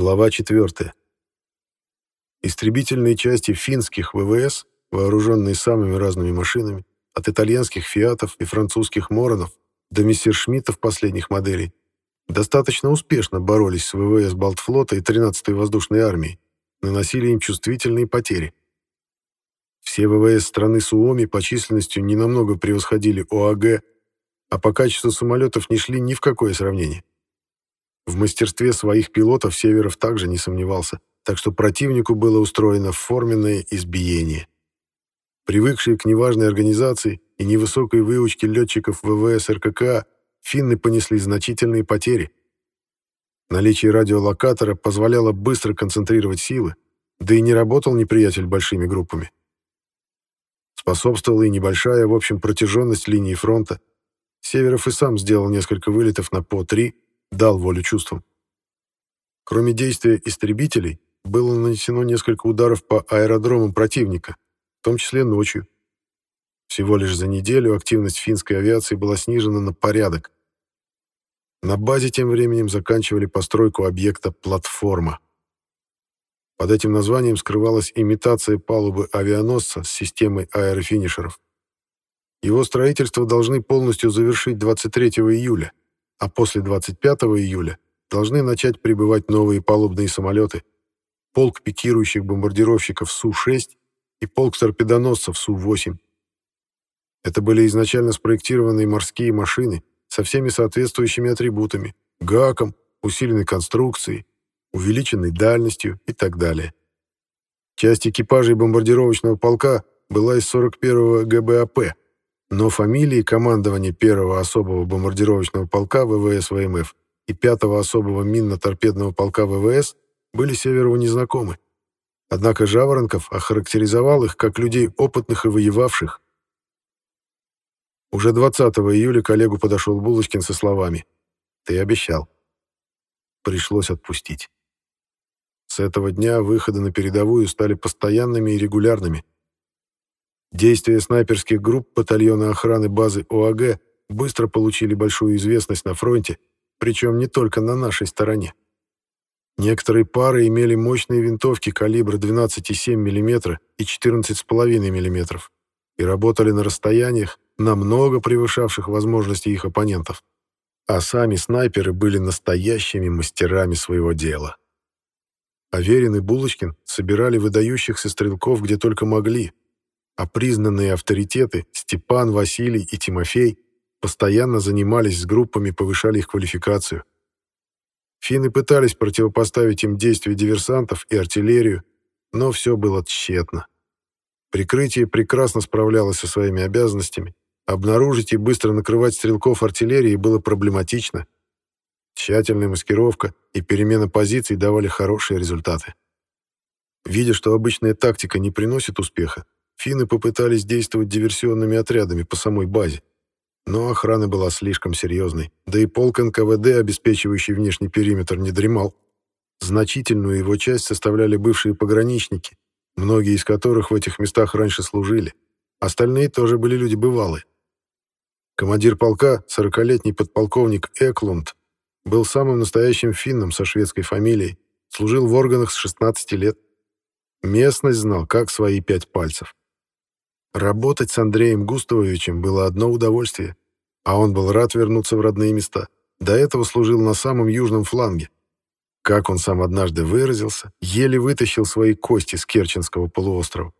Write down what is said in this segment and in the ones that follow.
Глава 4. Истребительные части финских ВВС, вооруженные самыми разными машинами, от итальянских «Фиатов» и французских «Моронов» до мессершмиттов последних моделей, достаточно успешно боролись с ВВС Балтфлота и 13-й воздушной армией, наносили им чувствительные потери. Все ВВС страны Суоми по численности ненамного превосходили ОАГ, а по качеству самолетов не шли ни в какое сравнение. В мастерстве своих пилотов Северов также не сомневался, так что противнику было устроено форменное избиение. Привыкшие к неважной организации и невысокой выучке летчиков ВВС РКК, финны понесли значительные потери. Наличие радиолокатора позволяло быстро концентрировать силы, да и не работал неприятель большими группами. Способствовала и небольшая, в общем, протяженность линии фронта. Северов и сам сделал несколько вылетов на По-3, дал волю чувствам. Кроме действия истребителей, было нанесено несколько ударов по аэродромам противника, в том числе ночью. Всего лишь за неделю активность финской авиации была снижена на порядок. На базе тем временем заканчивали постройку объекта «Платформа». Под этим названием скрывалась имитация палубы авианосца с системой аэрофинишеров. Его строительство должны полностью завершить 23 июля а после 25 июля должны начать прибывать новые палубные самолеты, полк пикирующих бомбардировщиков Су-6 и полк торпедоносцев Су-8. Это были изначально спроектированные морские машины со всеми соответствующими атрибутами, ГАКом, усиленной конструкцией, увеличенной дальностью и так далее. Часть экипажей бомбардировочного полка была из 41-го ГБАП, но фамилии командования первого особого бомбардировочного полка ВВС ВМФ и пятого особого минно-торпедного полка ВВС были Северову незнакомы. Однако Жаворонков охарактеризовал их как людей опытных и воевавших. Уже 20 июля коллегу подошел Булочкин со словами «Ты обещал». Пришлось отпустить. С этого дня выходы на передовую стали постоянными и регулярными. Действия снайперских групп батальона охраны базы ОАГ быстро получили большую известность на фронте, причем не только на нашей стороне. Некоторые пары имели мощные винтовки калибра 12,7 мм и 14,5 мм и работали на расстояниях, намного превышавших возможности их оппонентов. А сами снайперы были настоящими мастерами своего дела. Аверин и Булочкин собирали выдающихся стрелков где только могли, а признанные авторитеты Степан, Василий и Тимофей постоянно занимались с группами, повышали их квалификацию. Финны пытались противопоставить им действия диверсантов и артиллерию, но все было тщетно. Прикрытие прекрасно справлялось со своими обязанностями, обнаружить и быстро накрывать стрелков артиллерии было проблематично. Тщательная маскировка и перемена позиций давали хорошие результаты. Видя, что обычная тактика не приносит успеха, Финны попытались действовать диверсионными отрядами по самой базе. Но охрана была слишком серьезной, да и полк НКВД, обеспечивающий внешний периметр, не дремал. Значительную его часть составляли бывшие пограничники, многие из которых в этих местах раньше служили. Остальные тоже были люди бывалые. Командир полка, сорокалетний подполковник Эклунд, был самым настоящим финном со шведской фамилией, служил в органах с 16 лет. Местность знал, как свои пять пальцев. Работать с Андреем Густавовичем было одно удовольствие, а он был рад вернуться в родные места. До этого служил на самом южном фланге. Как он сам однажды выразился, еле вытащил свои кости с Керченского полуострова.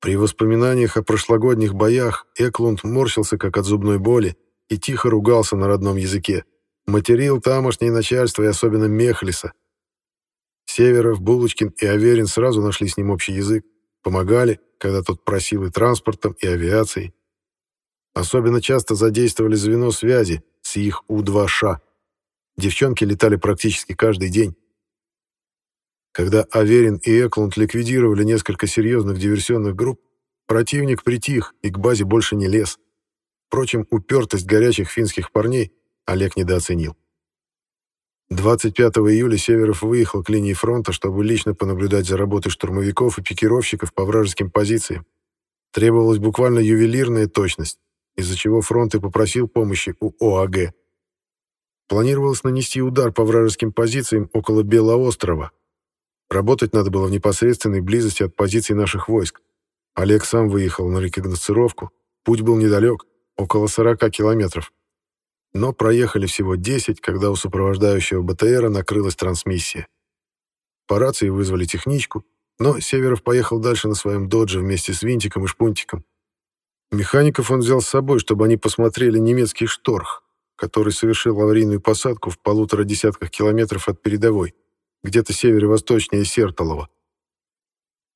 При воспоминаниях о прошлогодних боях Эклунд морщился как от зубной боли и тихо ругался на родном языке. Материл тамошнее начальство и особенно Мехлиса. Северов, Булочкин и Аверин сразу нашли с ним общий язык, помогали, когда тот просил и транспортом, и авиацией. Особенно часто задействовали звено связи с их У-2Ш. Девчонки летали практически каждый день. Когда Аверин и Эклунд ликвидировали несколько серьезных диверсионных групп, противник притих и к базе больше не лез. Впрочем, упертость горячих финских парней Олег недооценил. 25 июля Северов выехал к линии фронта, чтобы лично понаблюдать за работой штурмовиков и пикировщиков по вражеским позициям. Требовалась буквально ювелирная точность, из-за чего фронт и попросил помощи у ОАГ. Планировалось нанести удар по вражеским позициям около Белого острова. Работать надо было в непосредственной близости от позиций наших войск. Олег сам выехал на рекогносцировку. Путь был недалек, около 40 километров. Но проехали всего 10, когда у сопровождающего БТРа накрылась трансмиссия. По рации вызвали техничку, но Северов поехал дальше на своем додже вместе с Винтиком и Шпунтиком. Механиков он взял с собой, чтобы они посмотрели немецкий «Шторх», который совершил аварийную посадку в полутора десятках километров от передовой, где-то северо-восточнее Сертолова.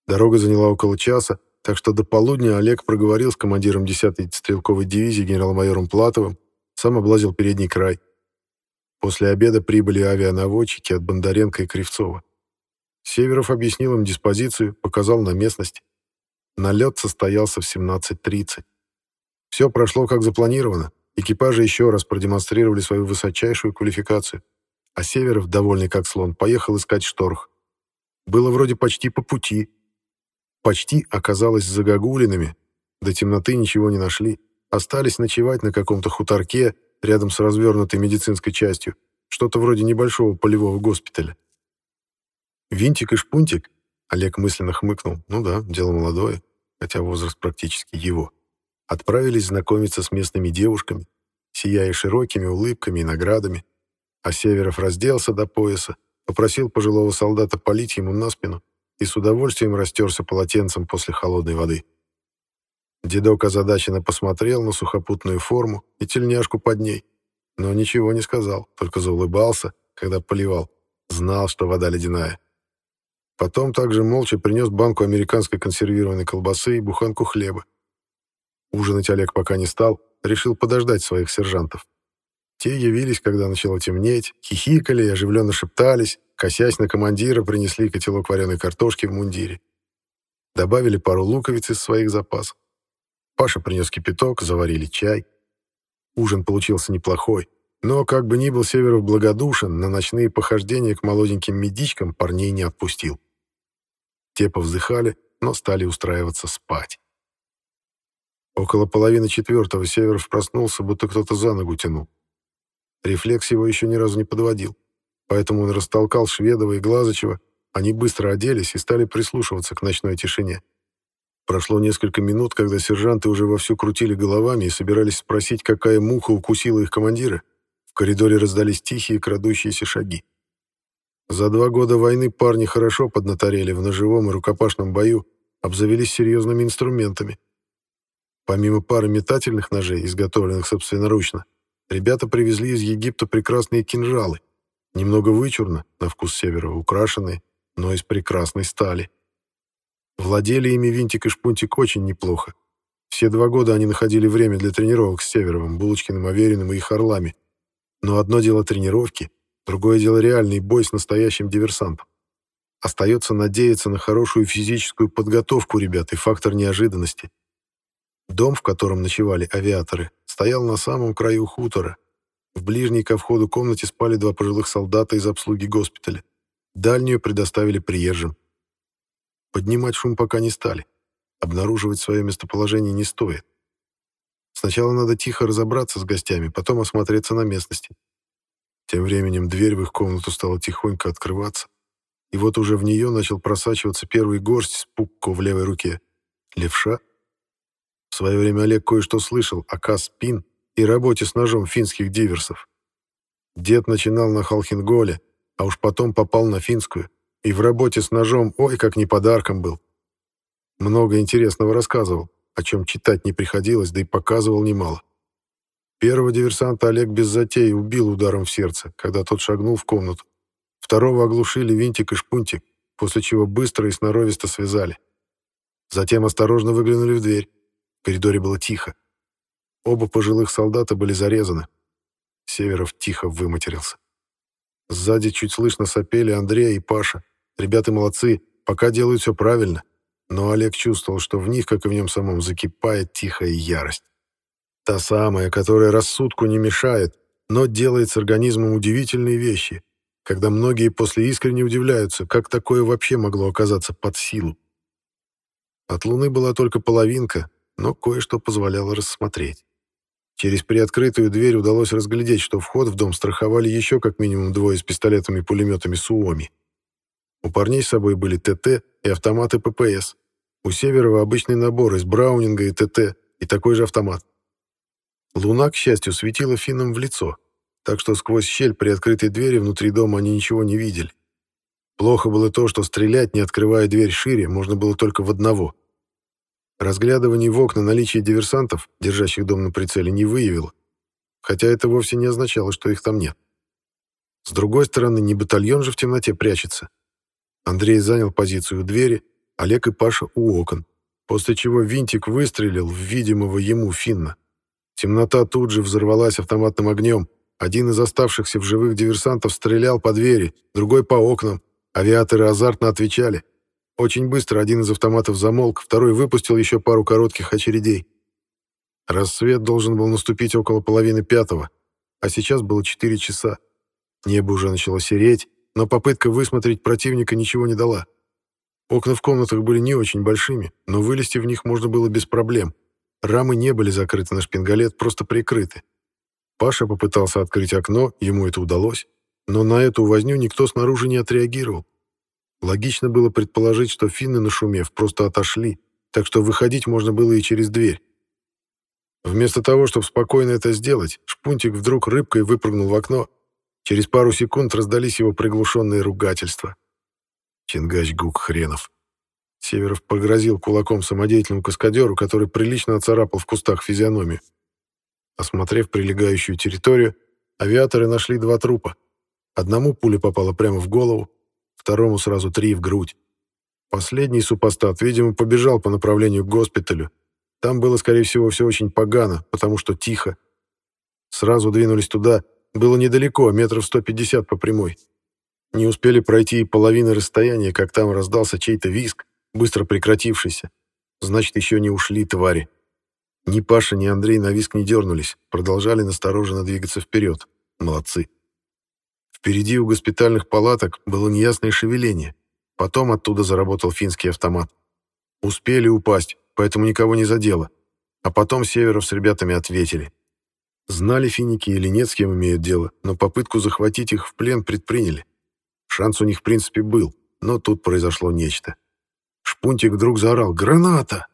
Дорога заняла около часа, так что до полудня Олег проговорил с командиром 10-й стрелковой дивизии генерал-майором Платовым, сам облазил передний край. После обеда прибыли авианаводчики от Бондаренко и Кривцова. Северов объяснил им диспозицию, показал на местность. Налет состоялся в 17.30. Все прошло как запланировано. Экипажи еще раз продемонстрировали свою высочайшую квалификацию. А Северов, довольный как слон, поехал искать шторх. Было вроде почти по пути. Почти оказалось за Гагулинами. До темноты ничего не нашли. Остались ночевать на каком-то хуторке рядом с развернутой медицинской частью. Что-то вроде небольшого полевого госпиталя. Винтик и Шпунтик, Олег мысленно хмыкнул, ну да, дело молодое, хотя возраст практически его, отправились знакомиться с местными девушками, сияя широкими улыбками и наградами, а Северов разделся до пояса, попросил пожилого солдата полить ему на спину и с удовольствием растерся полотенцем после холодной воды. Дедок озадаченно посмотрел на сухопутную форму и тельняшку под ней, но ничего не сказал, только заулыбался, когда поливал, знал, что вода ледяная. Потом также молча принес банку американской консервированной колбасы и буханку хлеба. Ужинать Олег пока не стал, решил подождать своих сержантов. Те явились, когда начало темнеть, хихикали и оживленно шептались, косясь на командира, принесли котелок вареной картошки в мундире. Добавили пару луковиц из своих запасов. Паша принес кипяток, заварили чай. Ужин получился неплохой, но, как бы ни был Северов благодушен, на ночные похождения к молоденьким медичкам парней не отпустил. Те повздыхали, но стали устраиваться спать. Около половины четвертого Северов проснулся, будто кто-то за ногу тянул. Рефлекс его еще ни разу не подводил, поэтому он растолкал Шведова и Глазычева, они быстро оделись и стали прислушиваться к ночной тишине. Прошло несколько минут, когда сержанты уже вовсю крутили головами и собирались спросить, какая муха укусила их командира. В коридоре раздались тихие крадущиеся шаги. За два года войны парни хорошо поднаторели в ножевом и рукопашном бою, обзавелись серьезными инструментами. Помимо пары метательных ножей, изготовленных собственноручно, ребята привезли из Египта прекрасные кинжалы, немного вычурно, на вкус севера, украшенные, но из прекрасной стали. Владели ими Винтик и Шпунтик очень неплохо. Все два года они находили время для тренировок с Северовым, Булочкиным, Авериным и их орлами. Но одно дело тренировки, Другое дело реальный бой с настоящим диверсантом. Остается надеяться на хорошую физическую подготовку ребят и фактор неожиданности. Дом, в котором ночевали авиаторы, стоял на самом краю хутора. В ближней ко входу комнате спали два пожилых солдата из обслуги госпиталя. Дальнюю предоставили приезжим. Поднимать шум пока не стали. Обнаруживать свое местоположение не стоит. Сначала надо тихо разобраться с гостями, потом осмотреться на местности. Тем временем дверь в их комнату стала тихонько открываться, и вот уже в нее начал просачиваться первый горсть с пукко в левой руке. Левша? В свое время Олег кое-что слышал о Каспин и работе с ножом финских диверсов. Дед начинал на Халхинголе, а уж потом попал на финскую, и в работе с ножом ой, как не подарком был. Много интересного рассказывал, о чем читать не приходилось, да и показывал немало. Первого диверсанта Олег без затей убил ударом в сердце, когда тот шагнул в комнату. Второго оглушили винтик и шпунтик, после чего быстро и сноровисто связали. Затем осторожно выглянули в дверь. В коридоре было тихо. Оба пожилых солдата были зарезаны. Северов тихо выматерился. Сзади чуть слышно сопели Андрей и Паша. Ребята молодцы, пока делают все правильно. Но Олег чувствовал, что в них, как и в нем самом, закипает тихая ярость. Та самая, которая рассудку не мешает, но делает с организмом удивительные вещи, когда многие после искренне удивляются, как такое вообще могло оказаться под силу. От Луны была только половинка, но кое-что позволяло рассмотреть. Через приоткрытую дверь удалось разглядеть, что вход в дом страховали еще как минимум двое с пистолетами-пулеметами Суоми. У парней с собой были ТТ и автоматы ППС. У Северова обычный набор из Браунинга и ТТ и такой же автомат. Луна, к счастью, светила финнам в лицо, так что сквозь щель при открытой двери внутри дома они ничего не видели. Плохо было то, что стрелять, не открывая дверь шире, можно было только в одного. Разглядывание в окна наличия диверсантов, держащих дом на прицеле, не выявило, хотя это вовсе не означало, что их там нет. С другой стороны, не батальон же в темноте прячется. Андрей занял позицию у двери, Олег и Паша у окон, после чего винтик выстрелил в видимого ему Финна. Темнота тут же взорвалась автоматным огнем. Один из оставшихся в живых диверсантов стрелял по двери, другой по окнам. Авиаторы азартно отвечали. Очень быстро один из автоматов замолк, второй выпустил еще пару коротких очередей. Рассвет должен был наступить около половины пятого, а сейчас было четыре часа. Небо уже начало сереть, но попытка высмотреть противника ничего не дала. Окна в комнатах были не очень большими, но вылезти в них можно было без проблем. Рамы не были закрыты на шпингалет, просто прикрыты. Паша попытался открыть окно, ему это удалось, но на эту возню никто снаружи не отреагировал. Логично было предположить, что финны, нашумев, просто отошли, так что выходить можно было и через дверь. Вместо того, чтобы спокойно это сделать, Шпунтик вдруг рыбкой выпрыгнул в окно. Через пару секунд раздались его приглушенные ругательства. Чингач Гук хренов. Северов погрозил кулаком самодеятельному каскадеру, который прилично оцарапал в кустах физиономию. Осмотрев прилегающую территорию, авиаторы нашли два трупа. Одному пуля попала прямо в голову, второму сразу три в грудь. Последний супостат, видимо, побежал по направлению к госпиталю. Там было, скорее всего, все очень погано, потому что тихо. Сразу двинулись туда, было недалеко, метров 150 по прямой. Не успели пройти и половины расстояния, как там раздался чей-то визг, быстро прекратившийся. Значит, еще не ушли твари. Ни Паша, ни Андрей на визг не дернулись, продолжали настороженно двигаться вперед. Молодцы. Впереди у госпитальных палаток было неясное шевеление. Потом оттуда заработал финский автомат. Успели упасть, поэтому никого не задело. А потом Северов с ребятами ответили. Знали финики или нет, с кем имеют дело, но попытку захватить их в плен предприняли. Шанс у них, в принципе, был, но тут произошло нечто. Шпунтик вдруг заорал «Граната!»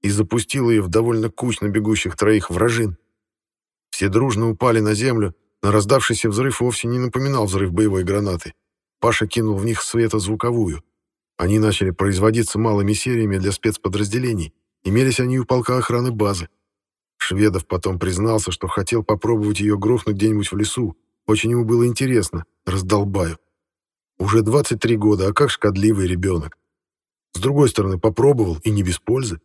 и запустил ее в довольно кучно бегущих троих вражин. Все дружно упали на землю, но раздавшийся взрыв вовсе не напоминал взрыв боевой гранаты. Паша кинул в них светозвуковую. Они начали производиться малыми сериями для спецподразделений. Имелись они у полка охраны базы. Шведов потом признался, что хотел попробовать ее грохнуть где-нибудь в лесу. Очень ему было интересно. Раздолбаю. Уже 23 года, а как шкодливый ребенок. С другой стороны, попробовал, и не без пользы.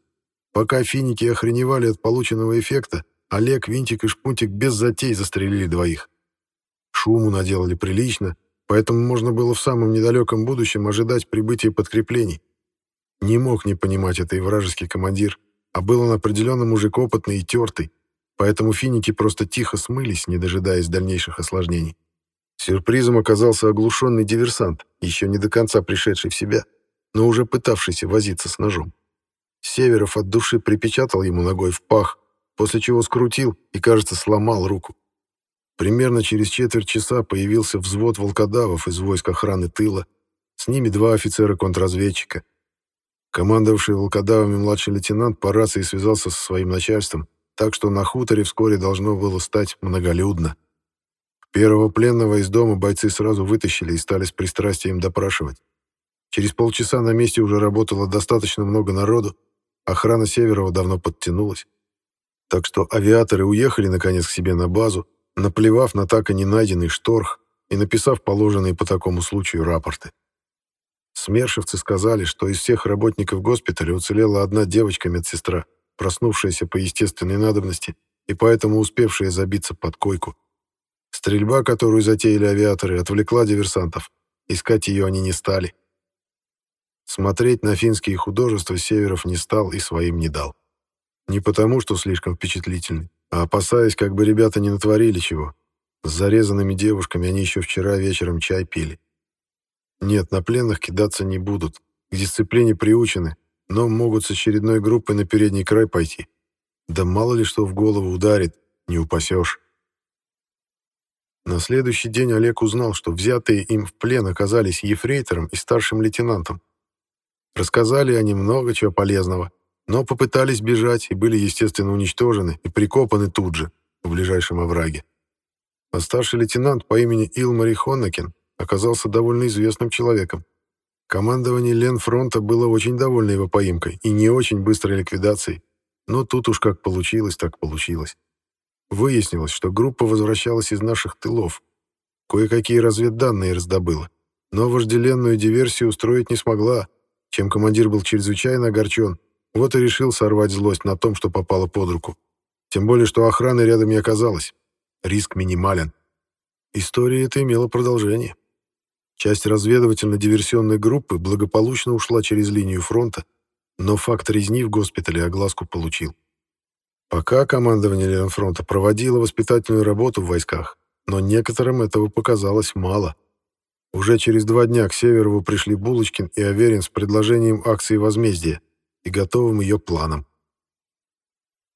Пока финики охреневали от полученного эффекта, Олег, Винтик и Шпунтик без затей застрелили двоих. Шуму наделали прилично, поэтому можно было в самом недалеком будущем ожидать прибытия подкреплений. Не мог не понимать это и вражеский командир, а был он определенно мужик опытный и тертый, поэтому финики просто тихо смылись, не дожидаясь дальнейших осложнений. Сюрпризом оказался оглушенный диверсант, еще не до конца пришедший в себя, но уже пытавшийся возиться с ножом. Северов от души припечатал ему ногой в пах, после чего скрутил и, кажется, сломал руку. Примерно через четверть часа появился взвод волкодавов из войск охраны тыла, с ними два офицера-контрразведчика. Командовавший волкодавами младший лейтенант по рации связался со своим начальством, так что на хуторе вскоре должно было стать многолюдно. Первого пленного из дома бойцы сразу вытащили и стали с пристрастием допрашивать. Через полчаса на месте уже работало достаточно много народу, охрана Северова давно подтянулась. Так что авиаторы уехали наконец к себе на базу, наплевав на так и не найденный шторх и написав положенные по такому случаю рапорты. Смершевцы сказали, что из всех работников госпиталя уцелела одна девочка-медсестра, проснувшаяся по естественной надобности и поэтому успевшая забиться под койку. Стрельба, которую затеяли авиаторы, отвлекла диверсантов. Искать ее они не стали. Смотреть на финские художества Северов не стал и своим не дал. Не потому, что слишком впечатлительный, а опасаясь, как бы ребята не натворили чего. С зарезанными девушками они еще вчера вечером чай пили. Нет, на пленных кидаться не будут. К дисциплине приучены, но могут с очередной группой на передний край пойти. Да мало ли что в голову ударит, не упасешь. На следующий день Олег узнал, что взятые им в плен оказались ефрейтором и старшим лейтенантом. Рассказали они много чего полезного, но попытались бежать и были, естественно, уничтожены и прикопаны тут же, в ближайшем овраге. А старший лейтенант по имени Илмари Хоннекен оказался довольно известным человеком. Командование Ленфронта было очень довольно его поимкой и не очень быстрой ликвидацией, но тут уж как получилось, так получилось. Выяснилось, что группа возвращалась из наших тылов. Кое-какие разведданные раздобыла, но вожделенную диверсию устроить не смогла, чем командир был чрезвычайно огорчен, вот и решил сорвать злость на том, что попало под руку. Тем более, что охраны рядом не оказалось. Риск минимален. История эта имела продолжение. Часть разведывательно-диверсионной группы благополучно ушла через линию фронта, но факт резни в госпитале огласку получил. Пока командование Ленфронта проводило воспитательную работу в войсках, но некоторым этого показалось мало. Уже через два дня к Северову пришли Булочкин и Аверин с предложением акции возмездия и готовым ее планом.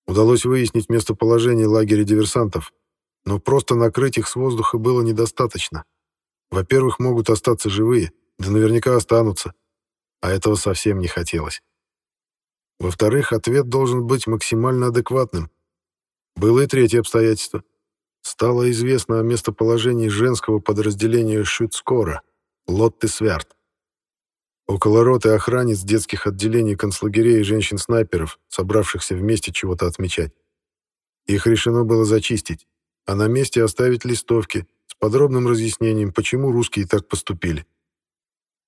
Удалось выяснить местоположение лагеря диверсантов, но просто накрыть их с воздуха было недостаточно. Во-первых, могут остаться живые, да наверняка останутся, а этого совсем не хотелось. Во-вторых, ответ должен быть максимально адекватным. Было и третье обстоятельство. Стало известно о местоположении женского подразделения Шюцкора, Лотты Свярт. Около роты охранниц детских отделений концлагерей и женщин-снайперов, собравшихся вместе чего-то отмечать. Их решено было зачистить, а на месте оставить листовки подробным разъяснением, почему русские так поступили.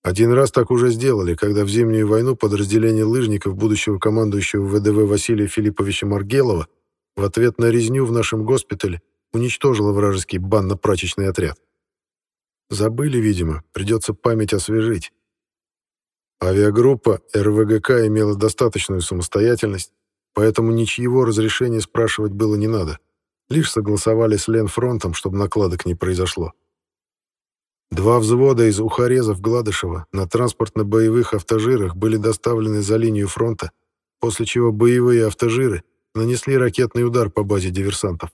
Один раз так уже сделали, когда в Зимнюю войну подразделение лыжников будущего командующего ВДВ Василия Филипповича Маргелова в ответ на резню в нашем госпитале уничтожило вражеский банно-прачечный отряд. Забыли, видимо, придется память освежить. Авиагруппа РВГК имела достаточную самостоятельность, поэтому ничьего разрешения спрашивать было не надо. Лишь согласовали с Ленфронтом, чтобы накладок не произошло. Два взвода из ухарезов Гладышева на транспортно-боевых автожирах были доставлены за линию фронта, после чего боевые автожиры нанесли ракетный удар по базе диверсантов.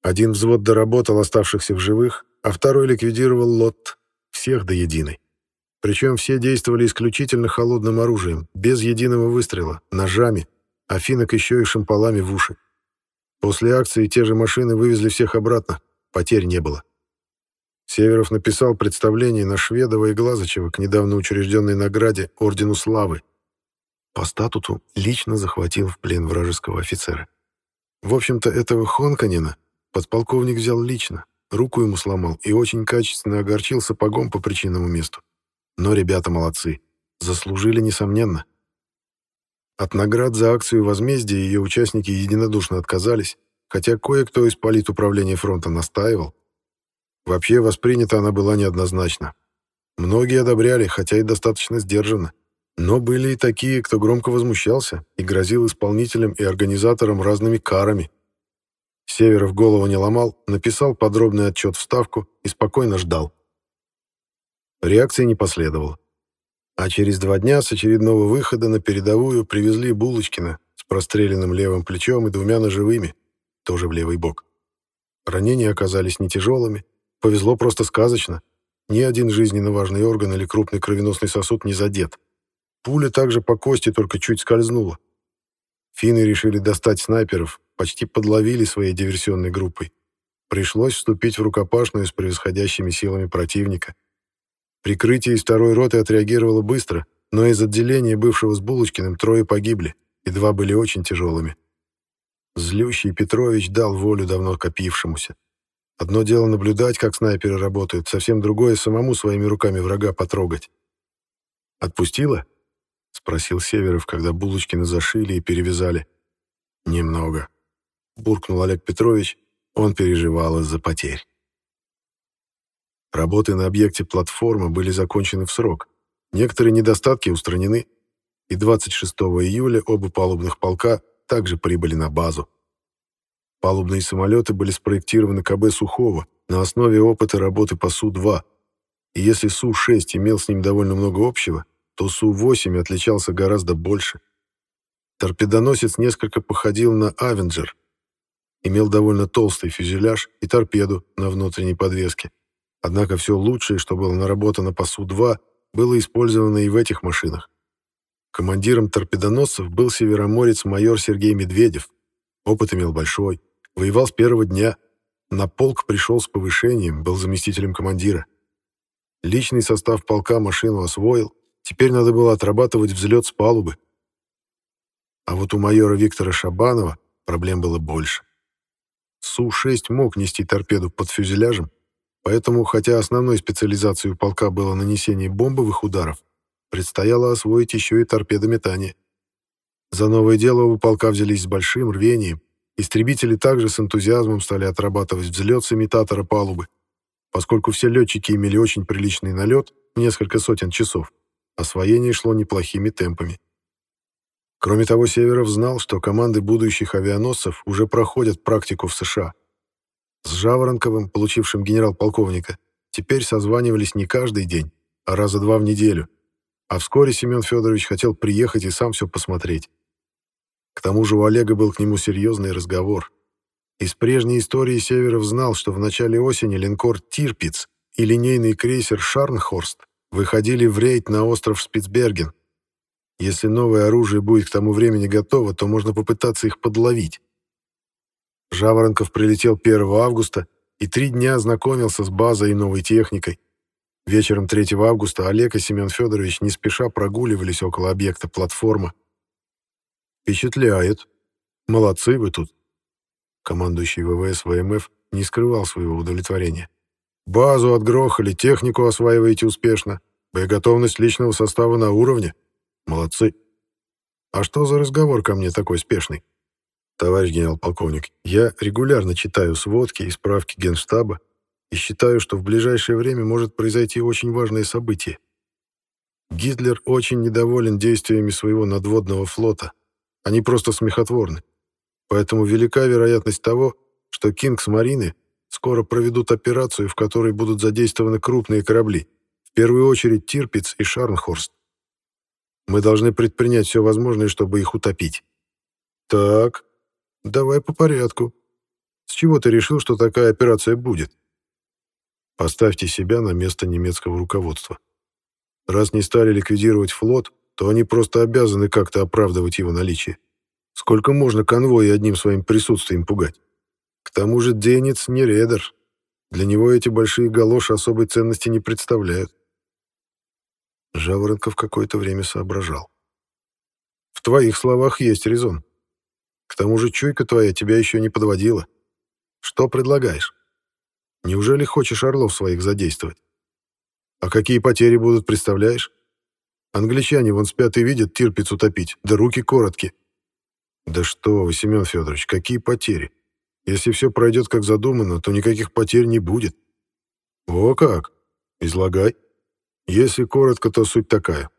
Один взвод доработал оставшихся в живых, а второй ликвидировал лот, всех до единой. Причем все действовали исключительно холодным оружием, без единого выстрела, ножами, а финок еще и шампалами в уши. После акции те же машины вывезли всех обратно, потерь не было. Северов написал представление на Шведова и Глазычева к недавно учрежденной награде Ордену Славы. По статуту лично захватил в плен вражеского офицера. В общем-то, этого Хонканина подполковник взял лично, руку ему сломал и очень качественно огорчил сапогом по причинному месту. Но ребята молодцы, заслужили несомненно. От наград за акцию возмездия ее участники единодушно отказались, хотя кое-кто из политуправления фронта настаивал, Вообще воспринята она была неоднозначно. Многие одобряли, хотя и достаточно сдержанно. Но были и такие, кто громко возмущался и грозил исполнителям и организаторам разными карами. Северов голову не ломал, написал подробный отчет в Ставку и спокойно ждал. Реакции не последовало. А через два дня с очередного выхода на передовую привезли Булочкина с простреленным левым плечом и двумя ножевыми, тоже в левый бок. Ранения оказались не тяжелыми, Повезло просто сказочно. Ни один жизненно важный орган или крупный кровеносный сосуд не задет. Пуля также по кости только чуть скользнула. Финны решили достать снайперов, почти подловили своей диверсионной группой. Пришлось вступить в рукопашную с превосходящими силами противника. Прикрытие из второй роты отреагировало быстро, но из отделения бывшего с Булочкиным трое погибли, и два были очень тяжелыми. Злющий Петрович дал волю давно копившемуся. Одно дело наблюдать, как снайперы работают, совсем другое — самому своими руками врага потрогать. «Отпустила?» — спросил Северов, когда Булочкина зашили и перевязали. «Немного», — буркнул Олег Петрович. Он переживал из-за потерь. Работы на объекте платформы были закончены в срок. Некоторые недостатки устранены, и 26 июля оба палубных полка также прибыли на базу. Палубные самолеты были спроектированы КБ Сухого на основе опыта работы по Су-2, и если Су-6 имел с ним довольно много общего, то Су-8 отличался гораздо больше. Торпедоносец несколько походил на «Авенджер». имел довольно толстый фюзеляж и торпеду на внутренней подвеске. Однако все лучшее, что было наработано по Су-2, было использовано и в этих машинах. Командиром торпедоносцев был североморец майор Сергей Медведев. Опыт имел большой, воевал с первого дня, на полк пришел с повышением, был заместителем командира. Личный состав полка машину освоил, теперь надо было отрабатывать взлет с палубы. А вот у майора Виктора Шабанова проблем было больше. Су-6 мог нести торпеду под фюзеляжем, поэтому, хотя основной специализацией у полка было нанесение бомбовых ударов, предстояло освоить еще и торпедометание. За новое дело у полка взялись с большим рвением, Истребители также с энтузиазмом стали отрабатывать взлет с имитатора палубы. Поскольку все летчики имели очень приличный налет, несколько сотен часов, освоение шло неплохими темпами. Кроме того, Северов знал, что команды будущих авианосцев уже проходят практику в США. С Жаворонковым, получившим генерал-полковника, теперь созванивались не каждый день, а раза два в неделю. А вскоре Семен Федорович хотел приехать и сам все посмотреть. К тому же у Олега был к нему серьезный разговор. Из прежней истории Северов знал, что в начале осени линкор «Тирпиц» и линейный крейсер «Шарнхорст» выходили в рейд на остров Спицберген. Если новое оружие будет к тому времени готово, то можно попытаться их подловить. Жаворонков прилетел 1 августа и три дня ознакомился с базой и новой техникой. Вечером 3 августа Олег и Семен Федорович не спеша прогуливались около объекта платформа, «Впечатляет. Молодцы вы тут». Командующий ВВС ВМФ не скрывал своего удовлетворения. «Базу отгрохали, технику осваиваете успешно, боеготовность личного состава на уровне. Молодцы. А что за разговор ко мне такой спешный?» «Товарищ генерал-полковник, я регулярно читаю сводки и справки Генштаба и считаю, что в ближайшее время может произойти очень важное событие. Гитлер очень недоволен действиями своего надводного флота, они просто смехотворны. Поэтому велика вероятность того, что Кингс-Марины скоро проведут операцию, в которой будут задействованы крупные корабли, в первую очередь Тирпиц и Шарнхорст. Мы должны предпринять все возможное, чтобы их утопить. Так, давай по порядку. С чего ты решил, что такая операция будет? Поставьте себя на место немецкого руководства. Раз не стали ликвидировать флот, то они просто обязаны как-то оправдывать его наличие. Сколько можно конвоя одним своим присутствием пугать? К тому же Денец не редер. Для него эти большие галоши особой ценности не представляют. Жаворонков какое-то время соображал. В твоих словах есть резон. К тому же чуйка твоя тебя еще не подводила. Что предлагаешь? Неужели хочешь орлов своих задействовать? А какие потери будут, представляешь? Англичане вон спят и видят тирпицу топить, да руки короткие. Да что вы, Семен Федорович, какие потери? Если все пройдет как задумано, то никаких потерь не будет. О как! Излагай. Если коротко, то суть такая.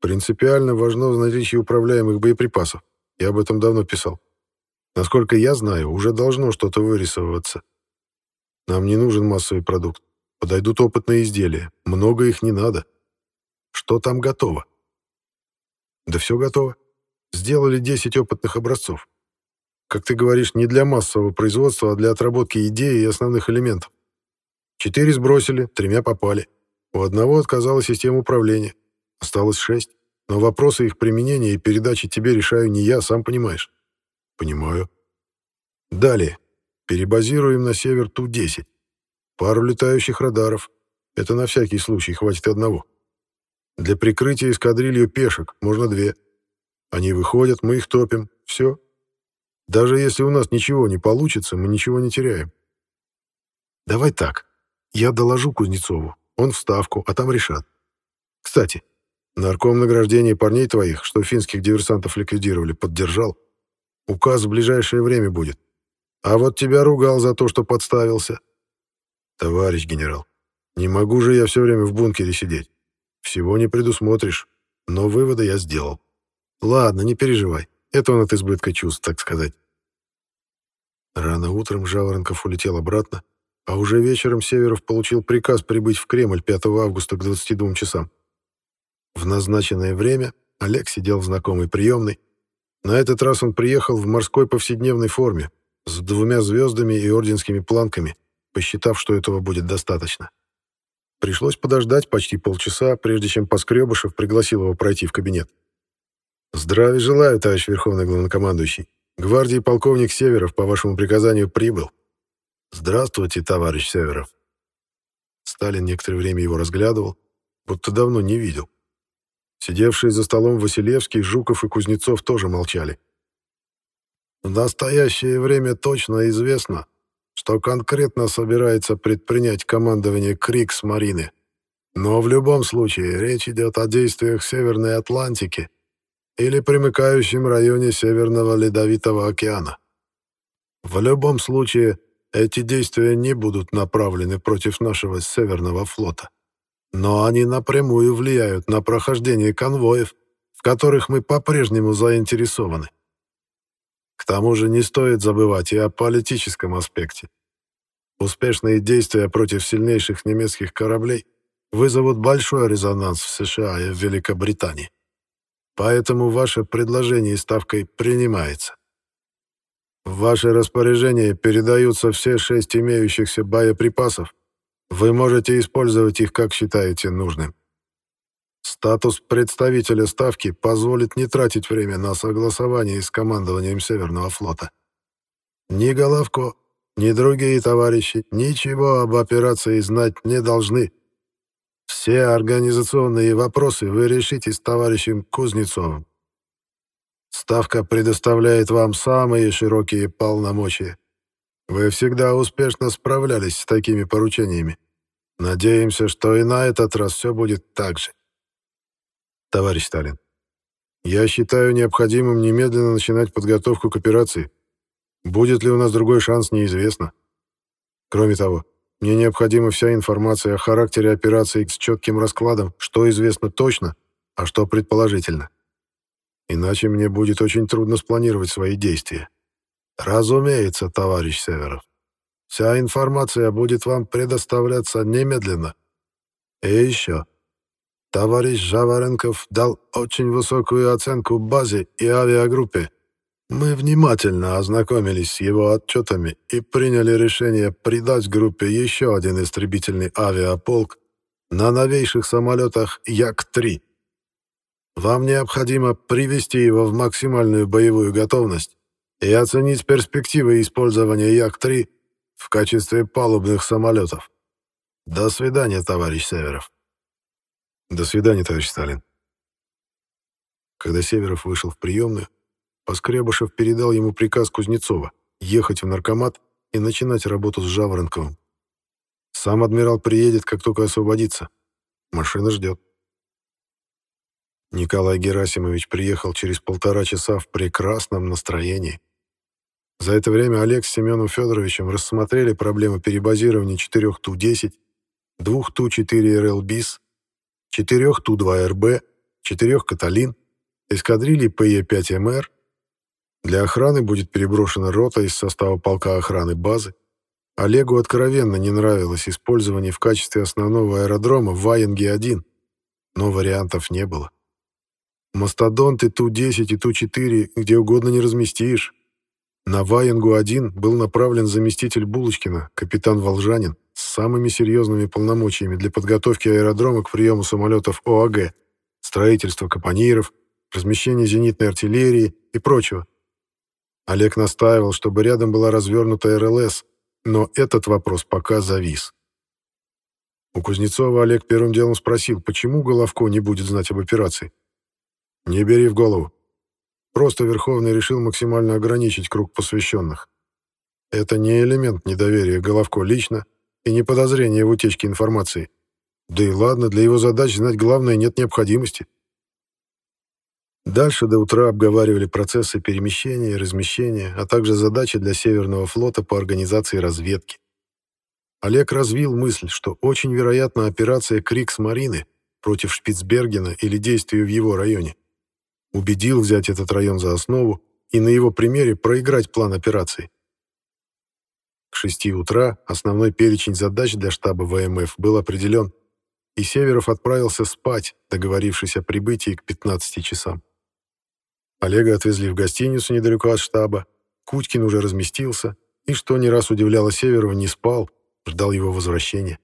Принципиально важно наличие управляемых боеприпасов. Я об этом давно писал. Насколько я знаю, уже должно что-то вырисовываться. Нам не нужен массовый продукт. Подойдут опытные изделия. Много их не надо. Что там готово? Да все готово. Сделали 10 опытных образцов. Как ты говоришь, не для массового производства, а для отработки идеи и основных элементов. Четыре сбросили, тремя попали. У одного отказала система управления. Осталось шесть. Но вопросы их применения и передачи тебе решаю не я, сам понимаешь. Понимаю. Далее. Перебазируем на север Ту-10. Пару летающих радаров. Это на всякий случай, хватит одного. Для прикрытия эскадрилью пешек можно две. Они выходят, мы их топим. Все. Даже если у нас ничего не получится, мы ничего не теряем. Давай так. Я доложу Кузнецову. Он в ставку, а там решат. Кстати, нарком награждения парней твоих, что финских диверсантов ликвидировали, поддержал. Указ в ближайшее время будет. А вот тебя ругал за то, что подставился. Товарищ генерал, не могу же я все время в бункере сидеть. Всего не предусмотришь, но выводы я сделал. Ладно, не переживай. Это он от избытка чувств, так сказать. Рано утром Жаворонков улетел обратно, а уже вечером Северов получил приказ прибыть в Кремль 5 августа к 22 часам. В назначенное время Олег сидел в знакомой приемной. На этот раз он приехал в морской повседневной форме, с двумя звездами и орденскими планками, посчитав, что этого будет достаточно. Пришлось подождать почти полчаса, прежде чем Поскребышев пригласил его пройти в кабинет. «Здравия желаю, товарищ Верховный Главнокомандующий. Гвардии полковник Северов по вашему приказанию прибыл». «Здравствуйте, товарищ Северов». Сталин некоторое время его разглядывал, будто давно не видел. Сидевшие за столом Василевский, Жуков и Кузнецов тоже молчали. В настоящее время точно известно, что конкретно собирается предпринять командование Крикс Марины. Но в любом случае речь идет о действиях Северной Атлантики или примыкающем районе Северного Ледовитого океана. В любом случае эти действия не будут направлены против нашего Северного флота. Но они напрямую влияют на прохождение конвоев, в которых мы по-прежнему заинтересованы. К тому же не стоит забывать и о политическом аспекте. Успешные действия против сильнейших немецких кораблей вызовут большой резонанс в США и в Великобритании. Поэтому ваше предложение ставкой принимается. В ваше распоряжение передаются все шесть имеющихся боеприпасов. Вы можете использовать их, как считаете нужным. Статус представителя Ставки позволит не тратить время на согласование с командованием Северного флота. Ни Головко, ни другие товарищи ничего об операции знать не должны. Все организационные вопросы вы решите с товарищем Кузнецовым. Ставка предоставляет вам самые широкие полномочия. Вы всегда успешно справлялись с такими поручениями. Надеемся, что и на этот раз все будет так же товарищ Сталин. Я считаю необходимым немедленно начинать подготовку к операции. Будет ли у нас другой шанс, неизвестно. Кроме того, мне необходима вся информация о характере операции с четким раскладом, что известно точно, а что предположительно. Иначе мне будет очень трудно спланировать свои действия. Разумеется, товарищ Северов. Вся информация будет вам предоставляться немедленно. И еще. Товарищ Жаворенков дал очень высокую оценку базе и авиагруппе. Мы внимательно ознакомились с его отчетами и приняли решение придать группе еще один истребительный авиаполк на новейших самолетах Як-3. Вам необходимо привести его в максимальную боевую готовность и оценить перспективы использования Як-3 в качестве палубных самолетов. До свидания, товарищ Северов. До свидания, товарищ Сталин. Когда Северов вышел в приемную, Поскребышев передал ему приказ Кузнецова ехать в наркомат и начинать работу с Жаворонковым. Сам адмирал приедет, как только освободится. Машина ждет. Николай Герасимович приехал через полтора часа в прекрасном настроении. За это время Олег с Семеном Федоровичем рассмотрели проблемы перебазирования четырех Ту-10, двух Ту-4 РЛ БИС четырех Ту-2РБ, четырех «Каталин», эскадрильи ПЕ-5МР. Для охраны будет переброшена рота из состава полка охраны базы. Олегу откровенно не нравилось использование в качестве основного аэродрома Ваенге-1, но вариантов не было. Мастодонты Ту-10 и Ту-4 где угодно не разместишь. На Ваенгу-1 был направлен заместитель Булочкина, капитан Волжанин, с самыми серьезными полномочиями для подготовки аэродрома к приему самолетов ОАГ, строительства капониров, размещения зенитной артиллерии и прочего. Олег настаивал, чтобы рядом была развернута РЛС, но этот вопрос пока завис. У Кузнецова Олег первым делом спросил, почему Головко не будет знать об операции. «Не бери в голову. Просто Верховный решил максимально ограничить круг посвященных. Это не элемент недоверия Головко лично, и не подозрения в утечке информации. Да и ладно, для его задач знать главное нет необходимости. Дальше до утра обговаривали процессы перемещения и размещения, а также задачи для Северного флота по организации разведки. Олег развил мысль, что очень вероятна операция «Крикс-Марины» против Шпицбергена или действия в его районе. Убедил взять этот район за основу и на его примере проиграть план операции. К шести утра основной перечень задач для штаба ВМФ был определен, и Северов отправился спать, договорившись о прибытии к 15 часам. Олега отвезли в гостиницу недалеко от штаба, Кутькин уже разместился, и, что не раз удивляло Северова, не спал, ждал его возвращения.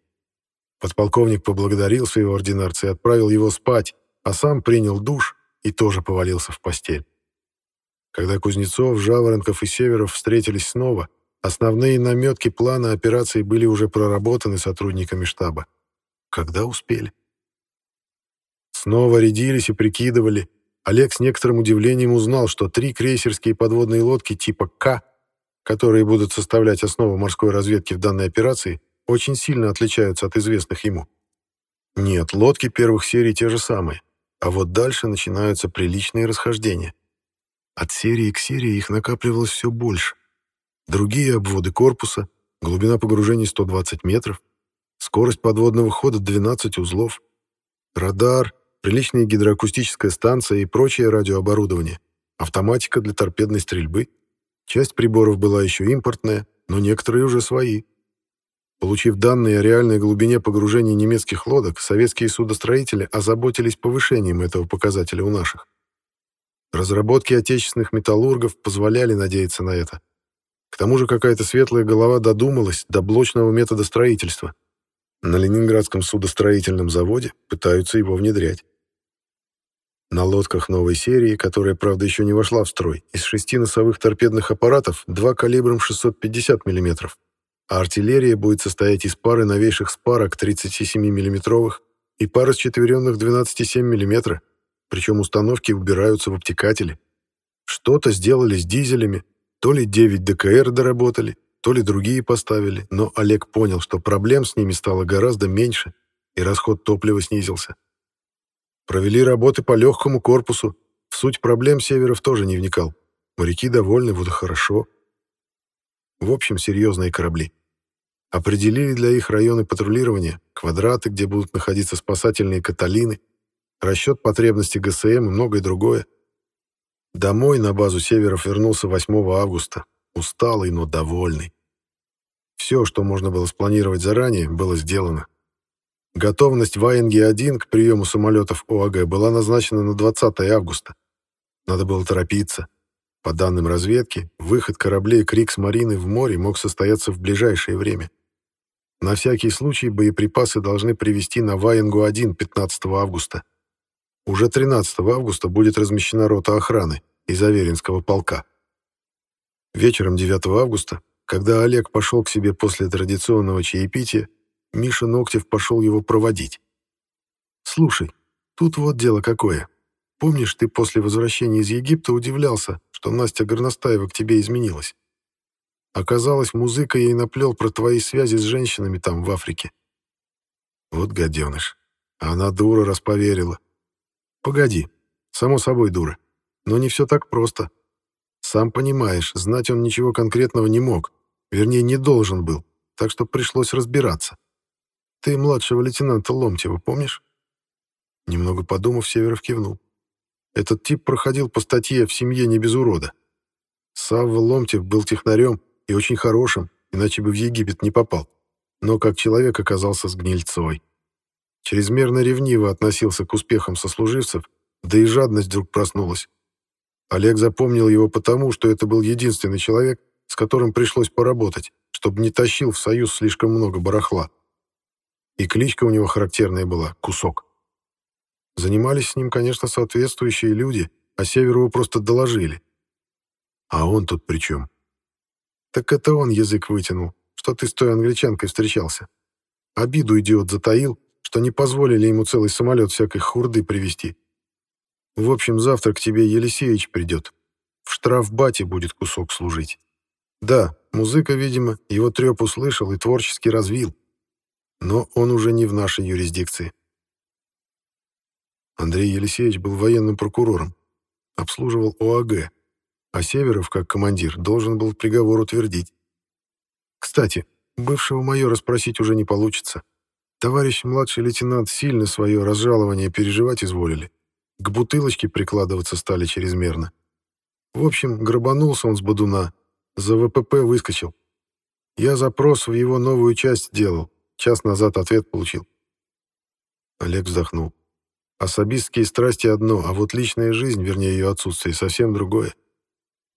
Подполковник поблагодарил своего ординарца и отправил его спать, а сам принял душ и тоже повалился в постель. Когда Кузнецов, Жаворонков и Северов встретились снова, основные наметки плана операции были уже проработаны сотрудниками штаба. Когда успели? Снова рядились и прикидывали. Олег с некоторым удивлением узнал, что три крейсерские подводные лодки типа «К», которые будут составлять основу морской разведки в данной операции, очень сильно отличаются от известных ему. Нет, лодки первых серий те же самые, а вот дальше начинаются приличные расхождения. От серии к серии их накапливалось все больше. Другие обводы корпуса, глубина погружения 120 метров, скорость подводного хода 12 узлов, радар, приличная гидроакустическая станция и прочее радиооборудование, автоматика для торпедной стрельбы. Часть приборов была еще импортная, но некоторые уже свои. Получив данные о реальной глубине погружения немецких лодок, советские судостроители озаботились повышением этого показателя у наших. Разработки отечественных металлургов позволяли надеяться на это. К тому же какая-то светлая голова додумалась до блочного метода строительства. На Ленинградском судостроительном заводе пытаются его внедрять. На лодках новой серии, которая, правда, еще не вошла в строй, из шести носовых торпедных аппаратов два калибром 650 мм, а артиллерия будет состоять из пары новейших спарок 37 мм и пары счетверенных 12,7 мм, причем установки убираются в обтекатели. Что-то сделали с дизелями, то ли 9 ДКР доработали, то ли другие поставили, но Олег понял, что проблем с ними стало гораздо меньше, и расход топлива снизился. Провели работы по легкому корпусу, в суть проблем Северов тоже не вникал. Моряки довольны, вот и хорошо. В общем, серьезные корабли. Определили для их районы патрулирования, квадраты, где будут находиться спасательные каталины, расчет потребностей ГСМ и многое другое. Домой на базу Северов вернулся 8 августа, усталый, но довольный. Все, что можно было спланировать заранее, было сделано. Готовность Ваенги-1 к приему самолетов ОАГ была назначена на 20 августа. Надо было торопиться. По данным разведки, выход кораблей Крикс-Марины в море мог состояться в ближайшее время. На всякий случай боеприпасы должны привезти на Ваенгу-1 15 августа. Уже 13 августа будет размещена рота охраны из Аверинского полка. Вечером 9 августа, когда Олег пошел к себе после традиционного чаепития, Миша Ногтев пошел его проводить. «Слушай, тут вот дело какое. Помнишь, ты после возвращения из Египта удивлялся, что Настя Горностаева к тебе изменилась? Оказалось, музыка ей наплел про твои связи с женщинами там, в Африке. Вот гаденыш. Она дура расповерила. Погоди, само собой дура. Но не все так просто. Сам понимаешь, знать он ничего конкретного не мог. Вернее, не должен был. Так что пришлось разбираться. Ты младшего лейтенанта Ломтева помнишь? Немного подумав, Северов кивнул. Этот тип проходил по статье «В семье не без урода». Савва Ломтев был технарем и очень хорошим, иначе бы в Египет не попал. Но как человек оказался с гнильцой чрезмерно ревниво относился к успехам сослуживцев, да и жадность вдруг проснулась. Олег запомнил его потому, что это был единственный человек, с которым пришлось поработать, чтобы не тащил в союз слишком много барахла. И кличка у него характерная была — Кусок. Занимались с ним, конечно, соответствующие люди, а Северову просто доложили. А он тут при чем? Так это он язык вытянул, что ты с той англичанкой встречался. Обиду идиот затаил, что не позволили ему целый самолет всякой хурды привезти. В общем, завтра к тебе Елисеевич придет. В штрафбате будет кусок служить. Да, музыка, видимо, его треп услышал и творчески развил. Но он уже не в нашей юрисдикции. Андрей Елисеевич был военным прокурором, обслуживал ОАГ, а Северов, как командир, должен был приговор утвердить. Кстати, бывшего майора спросить уже не получится. Товарищ младший лейтенант сильно свое разжалование переживать изволили. К бутылочке прикладываться стали чрезмерно. В общем, грабанулся он с бодуна, за ВПП выскочил. Я запрос в его новую часть сделал, час назад ответ получил. Олег вздохнул. Особистские страсти одно, а вот личная жизнь, вернее ее отсутствие, совсем другое.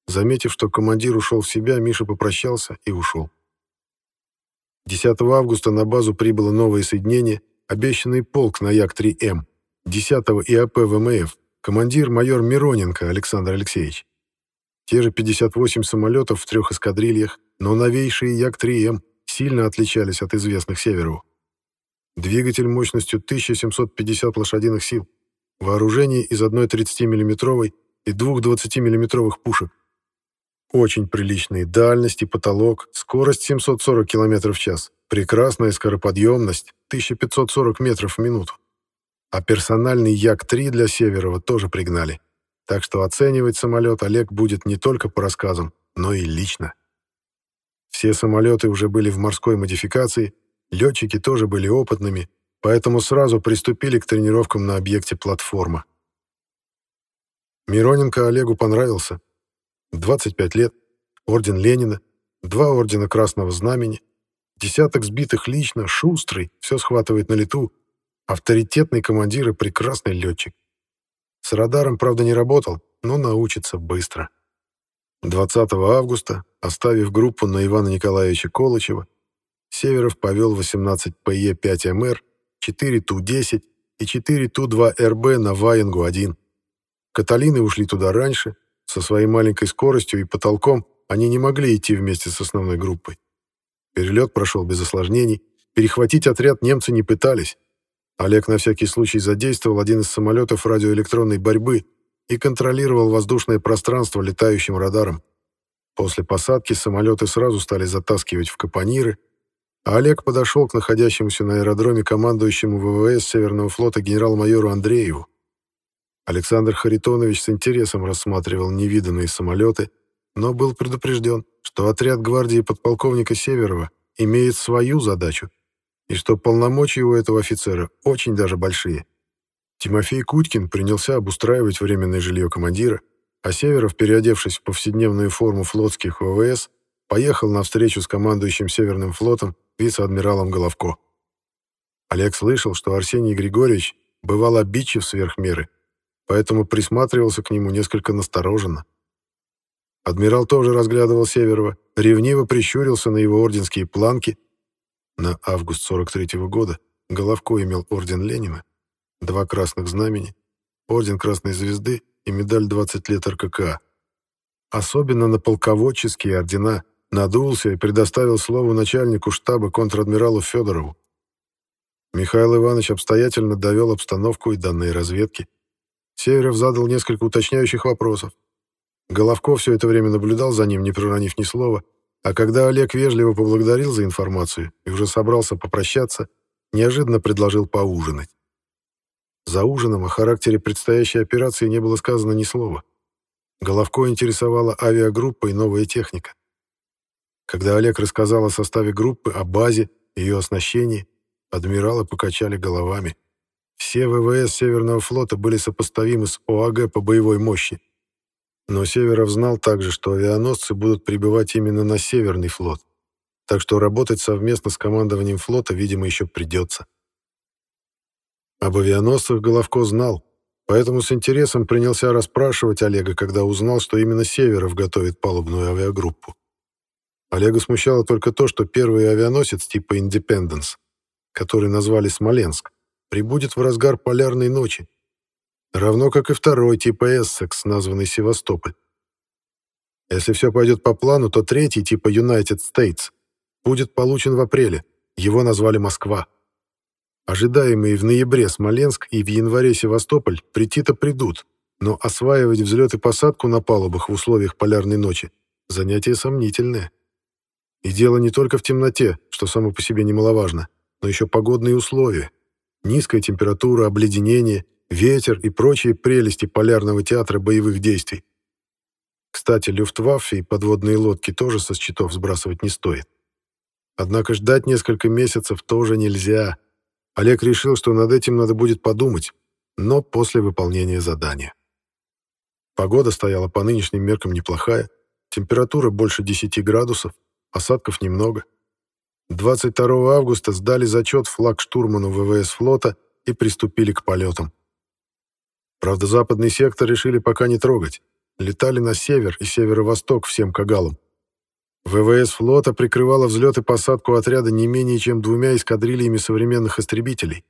Заметив, что командир ушел в себя, Миша попрощался и ушел. 10 августа на базу прибыло новое соединение, обещанный полк на Як-3М, 10-го ИАП ВМФ, командир майор Мироненко Александр Алексеевич. Те же 58 самолетов в трех эскадрильях, но новейшие Як-3М сильно отличались от известных Северову. Двигатель мощностью 1750 лошадиных сил, вооружение из одной 30 миллиметровой и двух 20 миллиметровых пушек. Очень приличные дальность и потолок, скорость 740 км в час, прекрасная скороподъемность 1540 метров в минуту. А персональный Як-3 для Северова тоже пригнали. Так что оценивать самолет Олег будет не только по рассказам, но и лично. Все самолеты уже были в морской модификации, летчики тоже были опытными, поэтому сразу приступили к тренировкам на объекте платформа. Мироненко Олегу понравился. 25 лет, орден Ленина, два ордена Красного Знамени, десяток сбитых лично, шустрый, все схватывает на лету, авторитетный командир и прекрасный летчик. С радаром, правда, не работал, но научится быстро. 20 августа, оставив группу на Ивана Николаевича Колычева, Северов повел 18 ПЕ-5МР, 4 Ту-10 и 4 Ту-2РБ на Ваенгу-1. Каталины ушли туда раньше, со своей маленькой скоростью и потолком они не могли идти вместе с основной группой. Перелет прошел без осложнений, перехватить отряд немцы не пытались. Олег на всякий случай задействовал один из самолетов радиоэлектронной борьбы и контролировал воздушное пространство летающим радаром. После посадки самолеты сразу стали затаскивать в капониры, Олег подошел к находящемуся на аэродроме командующему ВВС Северного флота генерал-майору Андрееву. Александр Харитонович с интересом рассматривал невиданные самолеты, но был предупрежден, что отряд гвардии подполковника Северова имеет свою задачу, и что полномочия у этого офицера очень даже большие. Тимофей Кутькин принялся обустраивать временное жилье командира, а Северов, переодевшись в повседневную форму флотских ВВС, поехал на встречу с командующим Северным флотом вице-адмиралом Головко. Олег слышал, что Арсений Григорьевич бывал обидчив сверх меры, поэтому присматривался к нему несколько настороженно. Адмирал тоже разглядывал Северова, ревниво прищурился на его орденские планки. На август 43 -го года Головко имел орден Ленина, два красных знамени, орден Красной Звезды и медаль 20 лет РККА. Особенно на полководческие ордена надулся и предоставил слово начальнику штаба контр-адмиралу Федорову. Михаил Иванович обстоятельно довел обстановку и данные разведки. Северов задал несколько уточняющих вопросов. Головко все это время наблюдал за ним, не проронив ни слова, а когда Олег вежливо поблагодарил за информацию и уже собрался попрощаться, неожиданно предложил поужинать. За ужином о характере предстоящей операции не было сказано ни слова. Головко интересовала авиагруппа и новая техника. Когда Олег рассказал о составе группы, о базе, ее оснащении, адмиралы покачали головами. Все ВВС Северного флота были сопоставимы с ОАГ по боевой мощи. Но Северов знал также, что авианосцы будут прибывать именно на Северный флот, так что работать совместно с командованием флота, видимо, еще придется. Об авианосцах Головко знал, поэтому с интересом принялся расспрашивать Олега, когда узнал, что именно Северов готовит палубную авиагруппу. Олега смущало только то, что первый авианосец типа «Индепенденс», который назвали «Смоленск», прибудет в разгар полярной ночи, равно как и второй типа «Эссекс», названный «Севастополь». Если все пойдет по плану, то третий типа «United States» будет получен в апреле, его назвали «Москва». Ожидаемые в ноябре Смоленск и в январе Севастополь прийти-то придут, но осваивать взлет и посадку на палубах в условиях полярной ночи – занятие сомнительное. И дело не только в темноте, что само по себе немаловажно, но еще погодные условия. Низкая температура, обледенение, ветер и прочие прелести полярного театра боевых действий. Кстати, люфтваффе и подводные лодки тоже со счетов сбрасывать не стоит. Однако ждать несколько месяцев тоже нельзя. Олег решил, что над этим надо будет подумать, но после выполнения задания. Погода стояла по нынешним меркам неплохая, температура больше 10 градусов, осадков немного. 22 августа сдали зачет флаг-штурману ВВС флота и приступили к полетам. Правда, западный сектор решили пока не трогать. летали на север и северо-восток всем кагалам. ВВС флота прикрывала взлет и посадку отряда не менее чем двумя эскадрильями современных истребителей.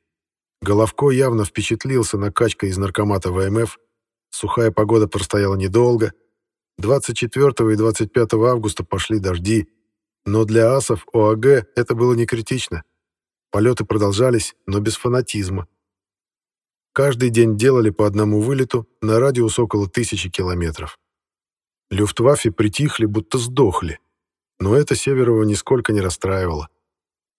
Головко явно впечатлился накачкой из наркомата ВМФ. Сухая погода простояла недолго. 24 и 25 августа пошли дожди. Но для асов ОАГ это было не критично. Полеты продолжались, но без фанатизма. Каждый день делали по одному вылету на радиус около тысячи километров. Люфтваффе притихли, будто сдохли. Но это Северова нисколько не расстраивало.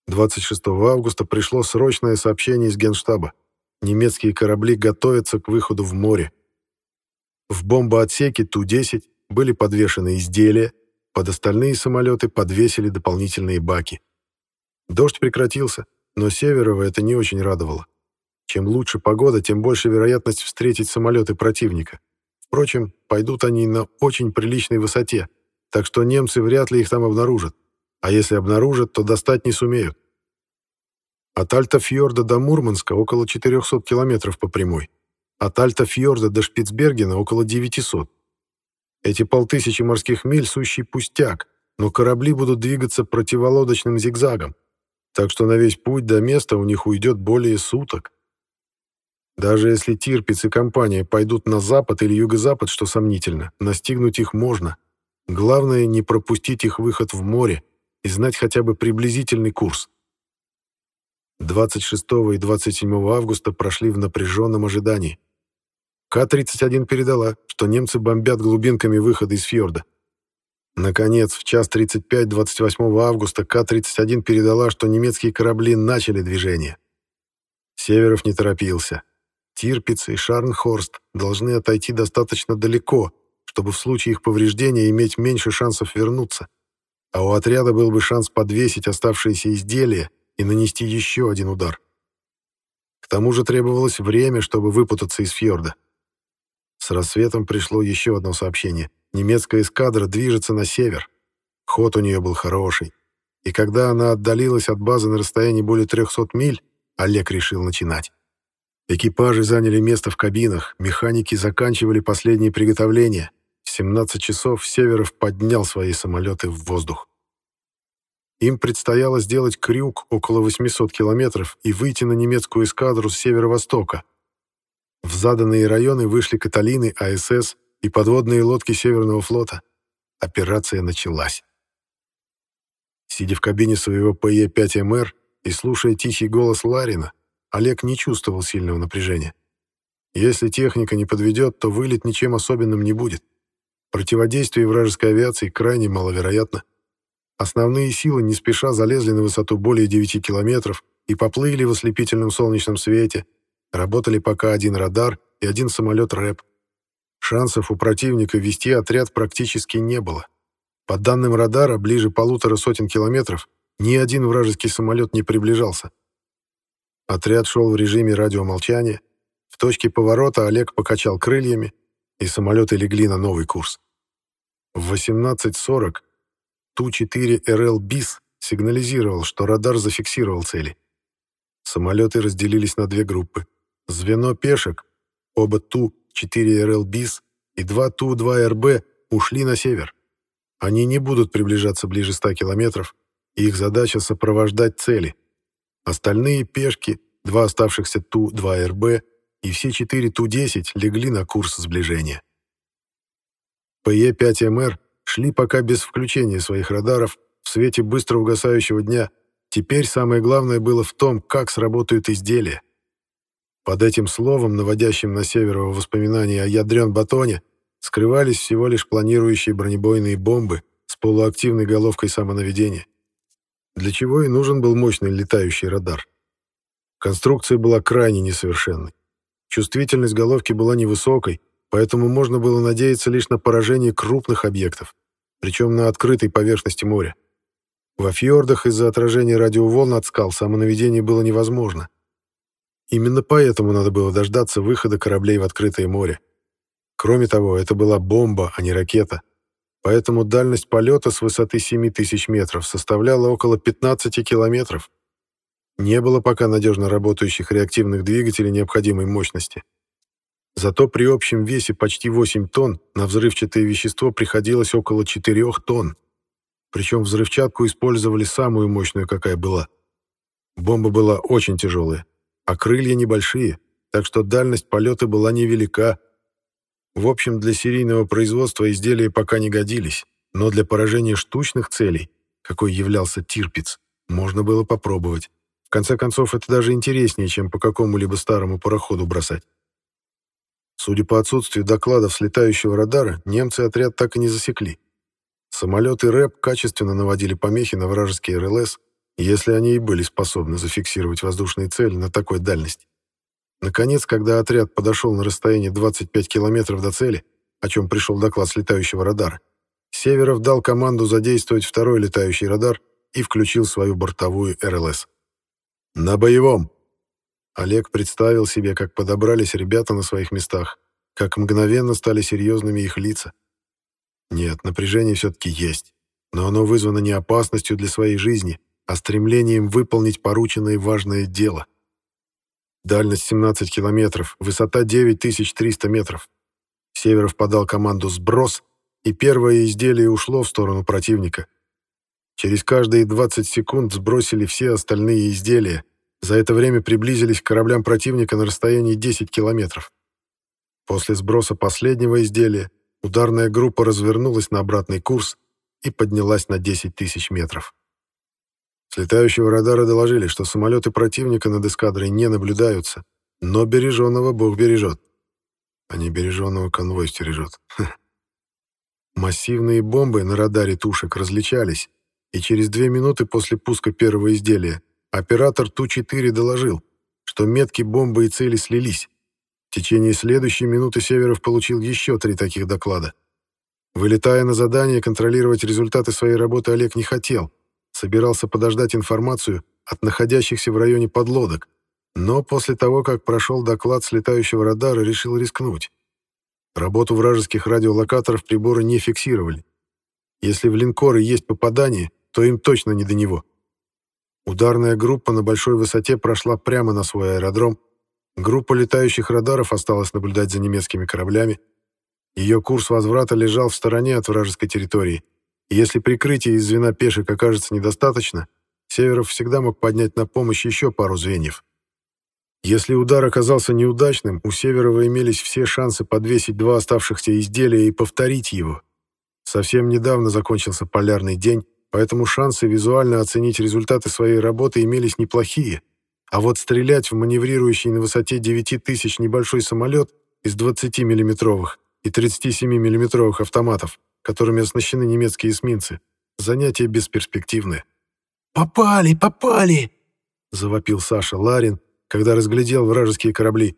26 августа пришло срочное сообщение из Генштаба. Немецкие корабли готовятся к выходу в море. В бомбоотсеке Ту-10 были подвешены изделия, под остальные самолеты подвесили дополнительные баки. Дождь прекратился, но Северова это не очень радовало. Чем лучше погода, тем больше вероятность встретить самолеты противника. Впрочем, пойдут они на очень приличной высоте, так что немцы вряд ли их там обнаружат, а если обнаружат, то достать не сумеют. От Альта-Фьорда до Мурманска около 400 километров по прямой, от Альта-Фьорда до Шпицбергена около 900. Эти полтысячи морских миль — сущий пустяк, но корабли будут двигаться противолодочным зигзагом, так что на весь путь до места у них уйдет более суток. Даже если Тирпиц и компания пойдут на запад или юго-запад, что сомнительно, настигнуть их можно — Главное не пропустить их выход в море и знать хотя бы приблизительный курс. 26 и 27 августа прошли в напряженном ожидании. К-31 передала, что немцы бомбят глубинками выхода из фьорда. Наконец, в час 35 28 августа К-31 передала, что немецкие корабли начали движение. Северов не торопился. Тирпиц и Шарнхорст должны отойти достаточно далеко, чтобы в случае их повреждения иметь меньше шансов вернуться, а у отряда был бы шанс подвесить оставшиеся изделия и нанести еще один удар. К тому же требовалось время, чтобы выпутаться из фьорда. С рассветом пришло еще одно сообщение. Немецкая эскадра движется на север. Ход у нее был хороший. И когда она отдалилась от базы на расстоянии более 300 миль, Олег решил начинать. Экипажи заняли место в кабинах, механики заканчивали последние приготовления. В 17 часов Северов поднял свои самолеты в воздух. Им предстояло сделать крюк около 800 километров и выйти на немецкую эскадру с северо-востока. В заданные районы вышли Каталины, АСС и подводные лодки Северного флота. Операция началась. Сидя в кабине своего ПЕ-5МР и слушая тихий голос Ларина, Олег не чувствовал сильного напряжения. Если техника не подведет, то вылет ничем особенным не будет. Противодействие вражеской авиации крайне маловероятно. Основные силы не спеша залезли на высоту более 9 километров и поплыли в ослепительном солнечном свете. Работали пока один радар и один самолет РЭП. Шансов у противника вести отряд практически не было. По данным радара, ближе полутора сотен километров ни один вражеский самолет не приближался. Отряд шел в режиме радиомолчания. В точке поворота Олег покачал крыльями, и самолеты легли на новый курс. В 18.40 Ту-4РЛ БИС сигнализировал, что радар зафиксировал цели. Самолеты разделились на две группы. Звено пешек, оба Ту-4РЛ БИС и два Ту-2РБ ушли на север. Они не будут приближаться ближе 100 километров, и их задача сопровождать цели. Остальные пешки, два оставшихся Ту-2РБ и все четыре Ту-10 легли на курс сближения. ПЕ-5МР шли пока без включения своих радаров в свете быстро угасающего дня. Теперь самое главное было в том, как сработают изделия. Под этим словом, наводящим на Северово воспоминания о ядрен батоне, скрывались всего лишь планирующие бронебойные бомбы с полуактивной головкой самонаведения. Для чего и нужен был мощный летающий радар. Конструкция была крайне несовершенной. Чувствительность головки была невысокой, поэтому можно было надеяться лишь на поражение крупных объектов, причем на открытой поверхности моря. Во фьордах из-за отражения радиоволн от скал самонаведение было невозможно. Именно поэтому надо было дождаться выхода кораблей в открытое море. Кроме того, это была бомба, а не ракета. Поэтому дальность полета с высоты 7000 метров составляла около 15 километров, не было пока надежно работающих реактивных двигателей необходимой мощности. Зато при общем весе почти 8 тонн на взрывчатое вещество приходилось около 4 тонн. Причем взрывчатку использовали самую мощную, какая была. Бомба была очень тяжелая, а крылья небольшие, так что дальность полета была невелика. В общем, для серийного производства изделия пока не годились, но для поражения штучных целей, какой являлся Тирпиц, можно было попробовать. В конце концов, это даже интереснее, чем по какому-либо старому пароходу бросать. Судя по отсутствию докладов с летающего радара, немцы отряд так и не засекли. Самолеты РЭП качественно наводили помехи на вражеские РЛС, если они и были способны зафиксировать воздушные цели на такой дальности. Наконец, когда отряд подошел на расстояние 25 километров до цели, о чем пришел доклад с летающего радара, Северов дал команду задействовать второй летающий радар и включил свою бортовую РЛС. «На боевом!» Олег представил себе, как подобрались ребята на своих местах, как мгновенно стали серьезными их лица. Нет, напряжение все-таки есть, но оно вызвано не опасностью для своей жизни, а стремлением выполнить порученное важное дело. Дальность 17 километров, высота 9300 метров. Северов подал команду «Сброс», и первое изделие ушло в сторону противника. Через каждые 20 секунд сбросили все остальные изделия, за это время приблизились к кораблям противника на расстоянии 10 километров. После сброса последнего изделия ударная группа развернулась на обратный курс и поднялась на 10 тысяч метров. С летающего радара доложили, что самолеты противника над эскадрой не наблюдаются, но береженного Бог бережет. А не береженного конвой стережет. Массивные бомбы на радаре тушек различались, и через две минуты после пуска первого изделия Оператор Ту-4 доложил, что метки бомбы и цели слились. В течение следующей минуты Северов получил еще три таких доклада. Вылетая на задание, контролировать результаты своей работы Олег не хотел. Собирался подождать информацию от находящихся в районе подлодок. Но после того, как прошел доклад с летающего радара, решил рискнуть. Работу вражеских радиолокаторов приборы не фиксировали. Если в линкоры есть попадание, то им точно не до него. Ударная группа на большой высоте прошла прямо на свой аэродром. Группа летающих радаров осталась наблюдать за немецкими кораблями. Ее курс возврата лежал в стороне от вражеской территории. Если прикрытие из звена пешек окажется недостаточно, Северов всегда мог поднять на помощь еще пару звеньев. Если удар оказался неудачным, у Северова имелись все шансы подвесить два оставшихся изделия и повторить его. Совсем недавно закончился полярный день, поэтому шансы визуально оценить результаты своей работы имелись неплохие. А вот стрелять в маневрирующий на высоте 9000 небольшой самолет из 20 миллиметровых и 37 миллиметровых автоматов, которыми оснащены немецкие эсминцы, занятие бесперспективное. «Попали, попали!» — завопил Саша Ларин, когда разглядел вражеские корабли.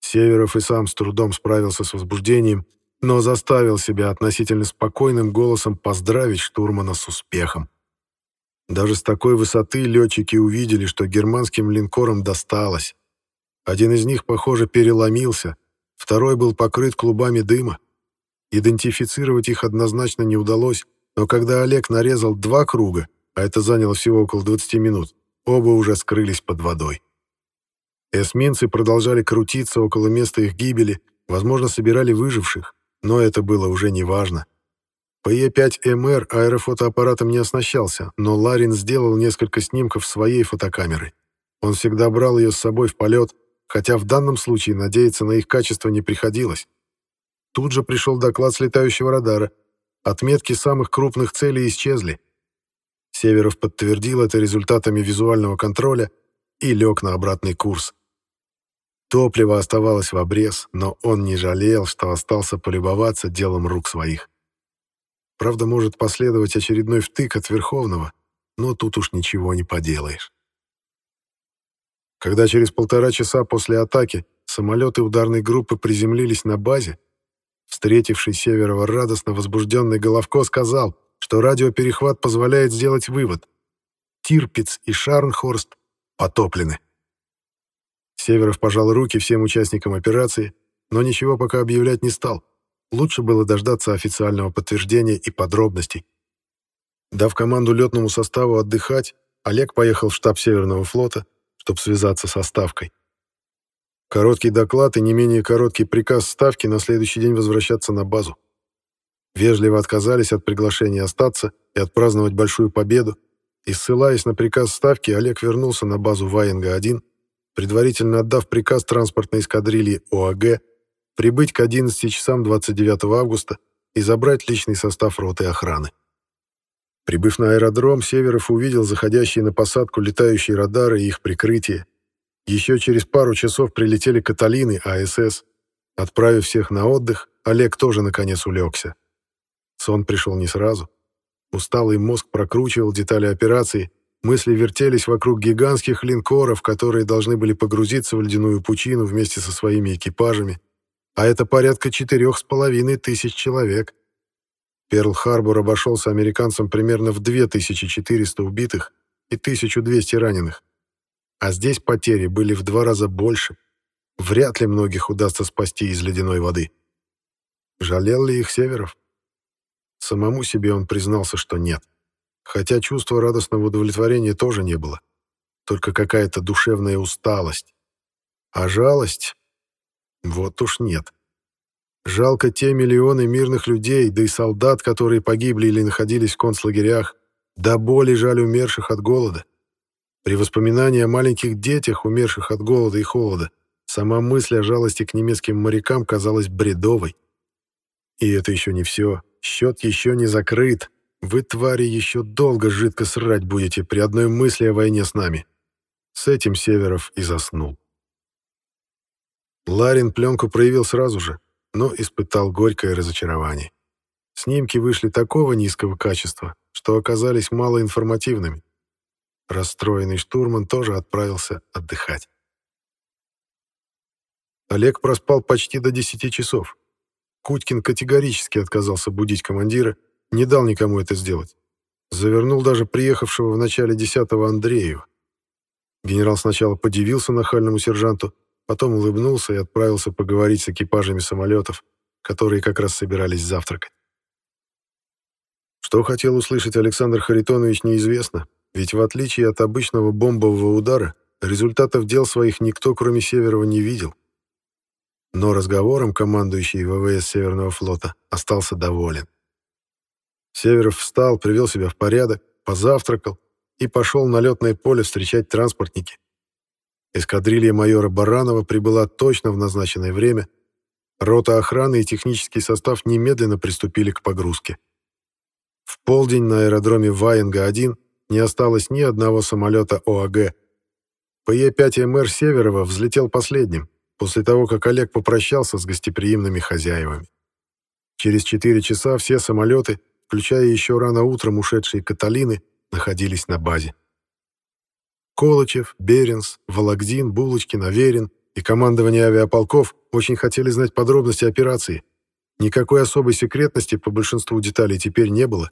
Северов и сам с трудом справился с возбуждением, но заставил себя относительно спокойным голосом поздравить штурмана с успехом. Даже с такой высоты летчики увидели, что германским линкорам досталось. Один из них, похоже, переломился, второй был покрыт клубами дыма. Идентифицировать их однозначно не удалось, но когда Олег нарезал два круга, а это заняло всего около 20 минут, оба уже скрылись под водой. Эсминцы продолжали крутиться около места их гибели, возможно, собирали выживших но это было уже не важно. ПЕ-5МР аэрофотоаппаратом не оснащался, но Ларин сделал несколько снимков своей фотокамеры. Он всегда брал ее с собой в полет, хотя в данном случае надеяться на их качество не приходилось. Тут же пришел доклад с летающего радара. Отметки самых крупных целей исчезли. Северов подтвердил это результатами визуального контроля и лег на обратный курс. Топливо оставалось в обрез, но он не жалел, что остался полюбоваться делом рук своих. Правда, может последовать очередной втык от Верховного, но тут уж ничего не поделаешь. Когда через полтора часа после атаки самолеты ударной группы приземлились на базе, встретивший Северова радостно возбужденный Головко сказал, что радиоперехват позволяет сделать вывод. Тирпиц и Шарнхорст потоплены. Северов пожал руки всем участникам операции, но ничего пока объявлять не стал. Лучше было дождаться официального подтверждения и подробностей. Дав команду летному составу отдыхать, Олег поехал в штаб Северного флота, чтобы связаться со Ставкой. Короткий доклад и не менее короткий приказ Ставки на следующий день возвращаться на базу. Вежливо отказались от приглашения остаться и отпраздновать большую победу, и, ссылаясь на приказ Ставки, Олег вернулся на базу Ваенга-1, предварительно отдав приказ транспортной эскадрильи ОАГ прибыть к 11 часам 29 августа и забрать личный состав роты охраны. Прибыв на аэродром, Северов увидел заходящие на посадку летающие радары и их прикрытие. Еще через пару часов прилетели Каталины АСС. Отправив всех на отдых, Олег тоже наконец улегся. Сон пришел не сразу. Усталый мозг прокручивал детали операции, мысли вертелись вокруг гигантских линкоров, которые должны были погрузиться в ледяную пучину вместе со своими экипажами, а это порядка четырех с половиной тысяч человек. Перл-Харбор обошелся американцам примерно в 2400 убитых и 1200 раненых. А здесь потери были в два раза больше. Вряд ли многих удастся спасти из ледяной воды. Жалел ли их Северов? Самому себе он признался, что нет. Хотя чувства радостного удовлетворения тоже не было. Только какая-то душевная усталость. А жалость? Вот уж нет. Жалко те миллионы мирных людей, да и солдат, которые погибли или находились в концлагерях. Да боли жаль умерших от голода. При воспоминании о маленьких детях, умерших от голода и холода, сама мысль о жалости к немецким морякам казалась бредовой. И это еще не все. Счет еще не закрыт. Вы, твари, еще долго жидко срать будете при одной мысли о войне с нами. С этим Северов и заснул. Ларин пленку проявил сразу же, но испытал горькое разочарование. Снимки вышли такого низкого качества, что оказались малоинформативными. Расстроенный штурман тоже отправился отдыхать. Олег проспал почти до 10 часов. Кутькин категорически отказался будить командира, не дал никому это сделать. Завернул даже приехавшего в начале 10-го Андреева. Генерал сначала подивился нахальному сержанту, Потом улыбнулся и отправился поговорить с экипажами самолетов, которые как раз собирались завтракать. Что хотел услышать Александр Харитонович, неизвестно, ведь в отличие от обычного бомбового удара, результатов дел своих никто, кроме Северова, не видел. Но разговором командующий ВВС Северного флота остался доволен. Северов встал, привел себя в порядок, позавтракал и пошел на летное поле встречать транспортники. Эскадрилья майора Баранова прибыла точно в назначенное время. Рота охраны и технический состав немедленно приступили к погрузке. В полдень на аэродроме Ваенга-1 не осталось ни одного самолета ОАГ. ПЕ-5МР Северова взлетел последним, после того, как Олег попрощался с гостеприимными хозяевами. Через 4 часа все самолеты, включая еще рано утром ушедшие Каталины, находились на базе. Колычев, Беренс, Вологдин, Булочкин, Аверин и командование авиаполков очень хотели знать подробности операции. Никакой особой секретности по большинству деталей теперь не было,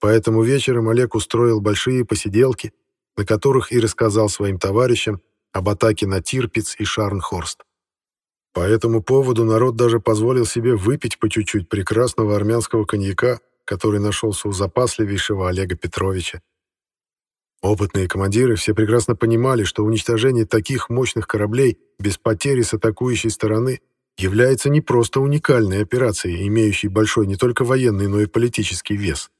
поэтому вечером Олег устроил большие посиделки, на которых и рассказал своим товарищам об атаке на Тирпиц и Шарнхорст. По этому поводу народ даже позволил себе выпить по чуть-чуть прекрасного армянского коньяка, который нашелся у запасливейшего Олега Петровича. Опытные командиры все прекрасно понимали, что уничтожение таких мощных кораблей без потери с атакующей стороны является не просто уникальной операцией, имеющей большой не только военный, но и политический вес.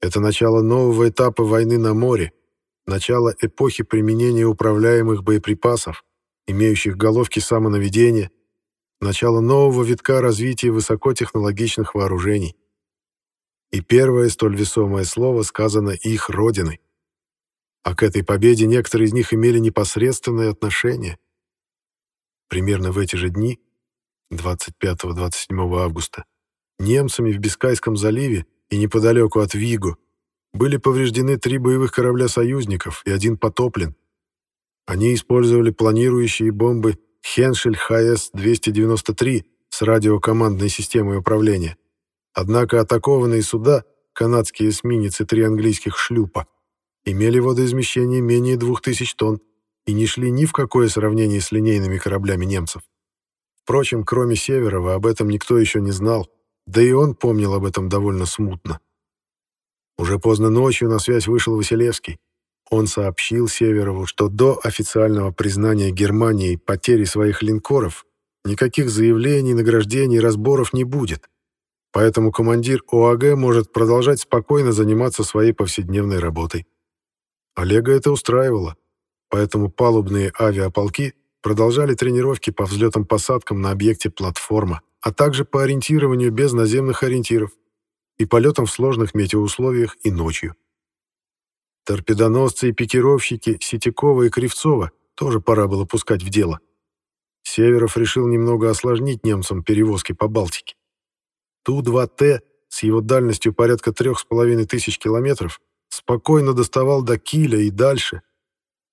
Это начало нового этапа войны на море, начало эпохи применения управляемых боеприпасов, имеющих головки самонаведения, начало нового витка развития высокотехнологичных вооружений. И первое столь весомое слово сказано их родиной а к этой победе некоторые из них имели непосредственное отношение. Примерно в эти же дни, 25-27 августа, немцами в Бискайском заливе и неподалеку от Виго были повреждены три боевых корабля союзников и один потоплен. Они использовали планирующие бомбы Хеншель ХС-293 с радиокомандной системой управления. Однако атакованные суда, канадские эсминец и три английских шлюпа, имели водоизмещение менее 2000 тонн и не шли ни в какое сравнение с линейными кораблями немцев. Впрочем, кроме Северова, об этом никто еще не знал, да и он помнил об этом довольно смутно. Уже поздно ночью на связь вышел Василевский. Он сообщил Северову, что до официального признания Германии потери своих линкоров никаких заявлений, награждений, разборов не будет. Поэтому командир ОАГ может продолжать спокойно заниматься своей повседневной работой. Олега это устраивало, поэтому палубные авиаполки продолжали тренировки по взлетам-посадкам на объекте платформа, а также по ориентированию без наземных ориентиров и полетам в сложных метеоусловиях и ночью. Торпедоносцы и пикировщики Ситякова и Кривцова тоже пора было пускать в дело. Северов решил немного осложнить немцам перевозки по Балтике. Ту-2Т с его дальностью порядка трех с половиной тысяч километров спокойно доставал до Киля и дальше,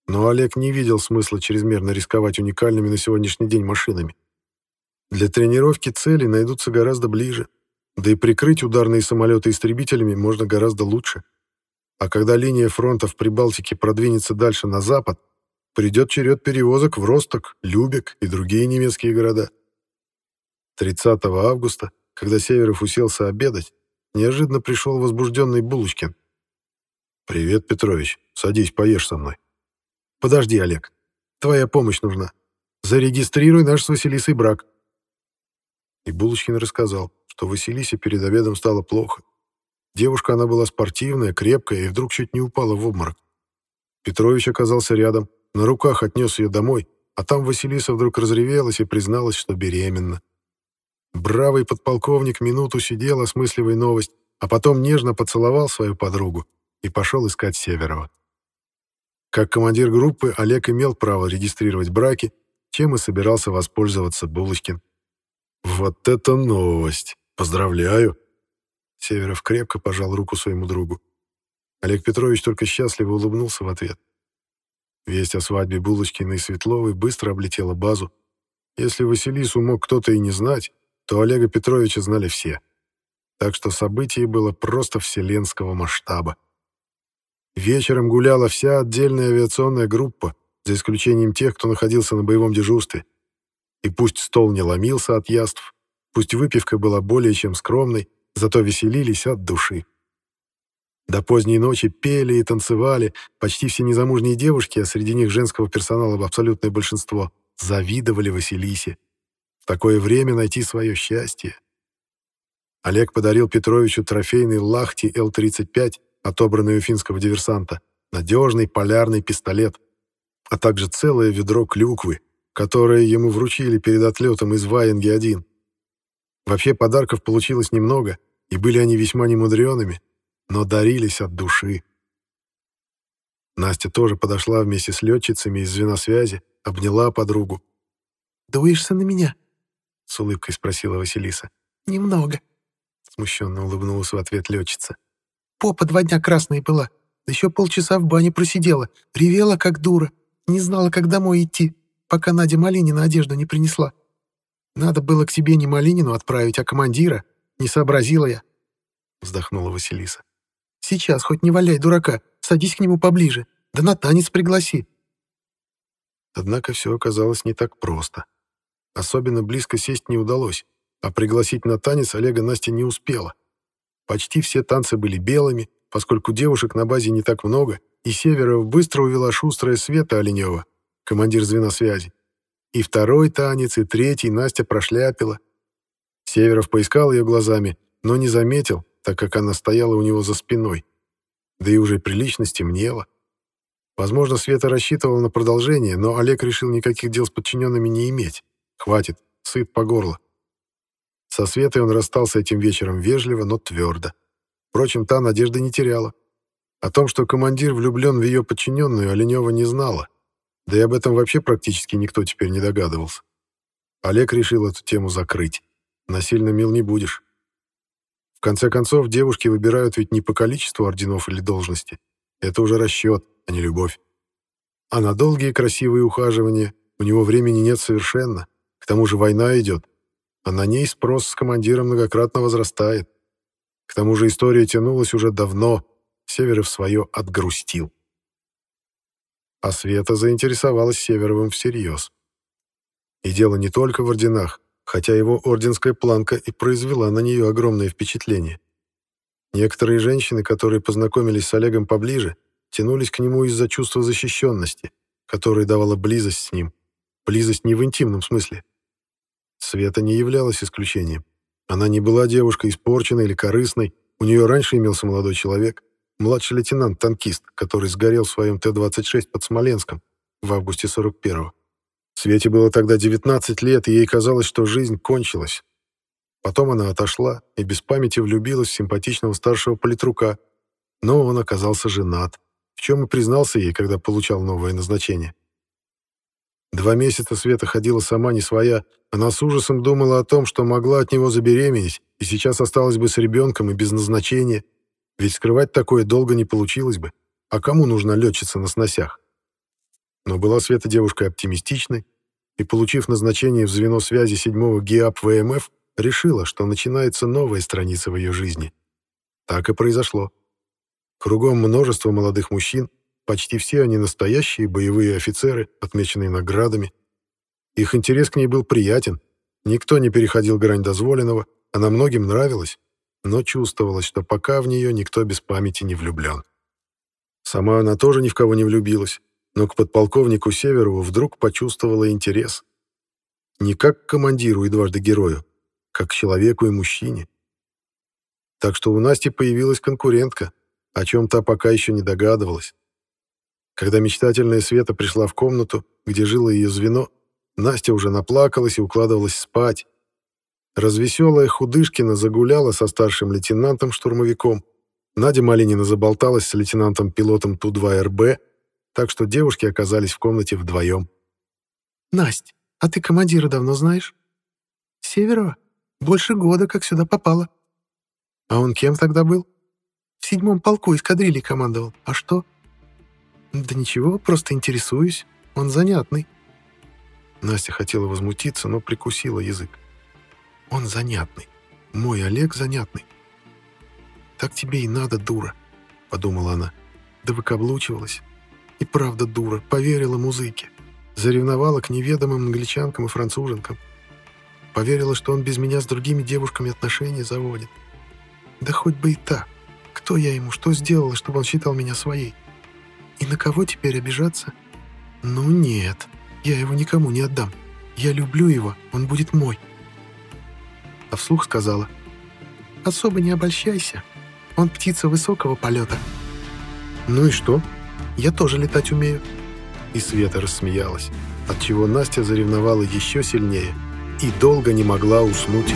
но Олег не видел смысла чрезмерно рисковать уникальными на сегодняшний день машинами. Для тренировки целей найдутся гораздо ближе, да и прикрыть ударные самолеты истребителями можно гораздо лучше. А когда линия фронта в Прибалтике продвинется дальше на запад, придет черед перевозок в Росток, Любек и другие немецкие города. 30 августа, когда Северов уселся обедать, неожиданно пришел возбужденный Булочкин. «Привет, Петрович. Садись, поешь со мной». «Подожди, Олег. Твоя помощь нужна. Зарегистрируй наш с Василисой брак». И Булочкин рассказал, что Василисе перед обедом стало плохо. Девушка она была спортивная, крепкая и вдруг чуть не упала в обморок. Петрович оказался рядом, на руках отнес ее домой, а там Василиса вдруг разревелась и призналась, что беременна. Бравый подполковник минуту сидел, осмысливая новость, а потом нежно поцеловал свою подругу и пошел искать Северова. Как командир группы Олег имел право регистрировать браки, чем и собирался воспользоваться Булочкин. «Вот это новость! Поздравляю!» Северов крепко пожал руку своему другу. Олег Петрович только счастливо улыбнулся в ответ. Весть о свадьбе Булочкина и Светловой быстро облетела базу. Если Василису мог кто-то и не знать, то Олега Петровича знали все. Так что событие было просто вселенского масштаба. Вечером гуляла вся отдельная авиационная группа, за исключением тех, кто находился на боевом дежурстве. И пусть стол не ломился от яств, пусть выпивка была более чем скромной, зато веселились от души. До поздней ночи пели и танцевали почти все незамужние девушки, а среди них женского персонала абсолютное большинство, завидовали Василисе. В такое время найти свое счастье. Олег подарил Петровичу трофейный Лахти Л-35, отобранный у финского диверсанта, надежный полярный пистолет, а также целое ведро клюквы, которые ему вручили перед отлетом из Ваенги-1. Вообще подарков получилось немного, и были они весьма немудреными, но дарились от души. Настя тоже подошла вместе с летчицами из звена связи, обняла подругу. «Дуешься на меня?» — с улыбкой спросила Василиса. «Немного», — смущенно улыбнулась в ответ летчица. «Попа два дня красной была, еще полчаса в бане просидела, ревела как дура, не знала, как домой идти пока Надя Малинина одежду не принесла. Надо было к себе не Малинину отправить, а командира. Не сообразила я. Вздохнула Василиса. Сейчас хоть не валяй дурака, садись к нему поближе, да на танец пригласи. Однако все оказалось не так просто. Особенно близко сесть не удалось, а пригласить на танец Олега Настя не успела. Почти все танцы были белыми, поскольку девушек на базе не так много, и Северов быстро увела шустрая Света Оленева, командир звена связи. И второй танец, и третий Настя прошляпила. Северов поискал ее глазами, но не заметил, так как она стояла у него за спиной. Да и уже прилично стемнело. Возможно, Света рассчитывала на продолжение, но Олег решил никаких дел с подчиненными не иметь. Хватит, сыт по горло. Со Светой он расстался этим вечером вежливо, но твердо. Впрочем, та надежды не теряла. О том, что командир влюблен в ее подчиненную, Оленева не знала. Да и об этом вообще практически никто теперь не догадывался. Олег решил эту тему закрыть. Насильно мил не будешь. В конце концов, девушки выбирают ведь не по количеству орденов или должности. Это уже расчет, а не любовь. А на долгие красивые ухаживания у него времени нет совершенно. К тому же война идет, а на ней спрос с командиром многократно возрастает. К тому же история тянулась уже давно, Северов свое отгрустил а Света заинтересовалась Северовым всерьез. И дело не только в орденах, хотя его орденская планка и произвела на нее огромное впечатление. Некоторые женщины, которые познакомились с Олегом поближе, тянулись к нему из-за чувства защищенности, которое давала близость с ним. Близость не в интимном смысле. Света не являлась исключением. Она не была девушкой испорченной или корыстной, у нее раньше имелся молодой человек, младший лейтенант-танкист, который сгорел в своем Т-26 под Смоленском в августе 41-го. Свете было тогда 19 лет, и ей казалось, что жизнь кончилась. Потом она отошла и без памяти влюбилась в симпатичного старшего политрука, но он оказался женат, в чем и признался ей, когда получал новое назначение. Два месяца Света ходила сама не своя, она с ужасом думала о том, что могла от него забеременеть, и сейчас осталась бы с ребенком и без назначения, ведь скрывать такое долго не получилось бы. А кому нужно летчица на сносях? Но была Света девушкой оптимистичной, и, получив назначение в звено связи 7-го ГИАП ВМФ, решила, что начинается новая страница в ее жизни. Так и произошло. Кругом множество молодых мужчин, почти все они настоящие боевые офицеры, отмеченные наградами. Их интерес к ней был приятен, никто не переходил грань дозволенного, она многим нравилась, но чувствовалось, что пока в нее никто без памяти не влюблен. Сама она тоже ни в кого не влюбилась, но к подполковнику Северову вдруг почувствовала интерес. Не как к командиру и дважды герою, как к человеку и мужчине. Так что у Насти появилась конкурентка, о чем та пока еще не догадывалась. Когда мечтательная Света пришла в комнату, где жило ее звено, Настя уже наплакалась и укладывалась спать. Развеселая Худышкина загуляла со старшим лейтенантом-штурмовиком. Надя Малинина заболталась с лейтенантом-пилотом Ту-2РБ, так что девушки оказались в комнате вдвоем. «Насть, а ты командира давно знаешь?» «Северова? Больше года, как сюда попала». «А он кем тогда был?» «В седьмом полку эскадрильи командовал. А что?» «Да ничего, просто интересуюсь. Он занятный». Настя хотела возмутиться, но прикусила язык. «Он занятный. Мой Олег занятный». «Так тебе и надо, дура», — подумала она. Да выкаблучивалась. И правда дура, поверила музыке. Заревновала к неведомым англичанкам и француженкам. Поверила, что он без меня с другими девушками отношения заводит. Да хоть бы и так. Кто я ему, что сделала, чтобы он считал меня своей? И на кого теперь обижаться? Ну нет, я его никому не отдам. Я люблю его, он будет мой. А вслух сказала. Особо не обольщайся. Он птица высокого полета. Ну и что? Я тоже летать умею». И Света рассмеялась, отчего Настя заревновала еще сильнее и долго не могла уснуть.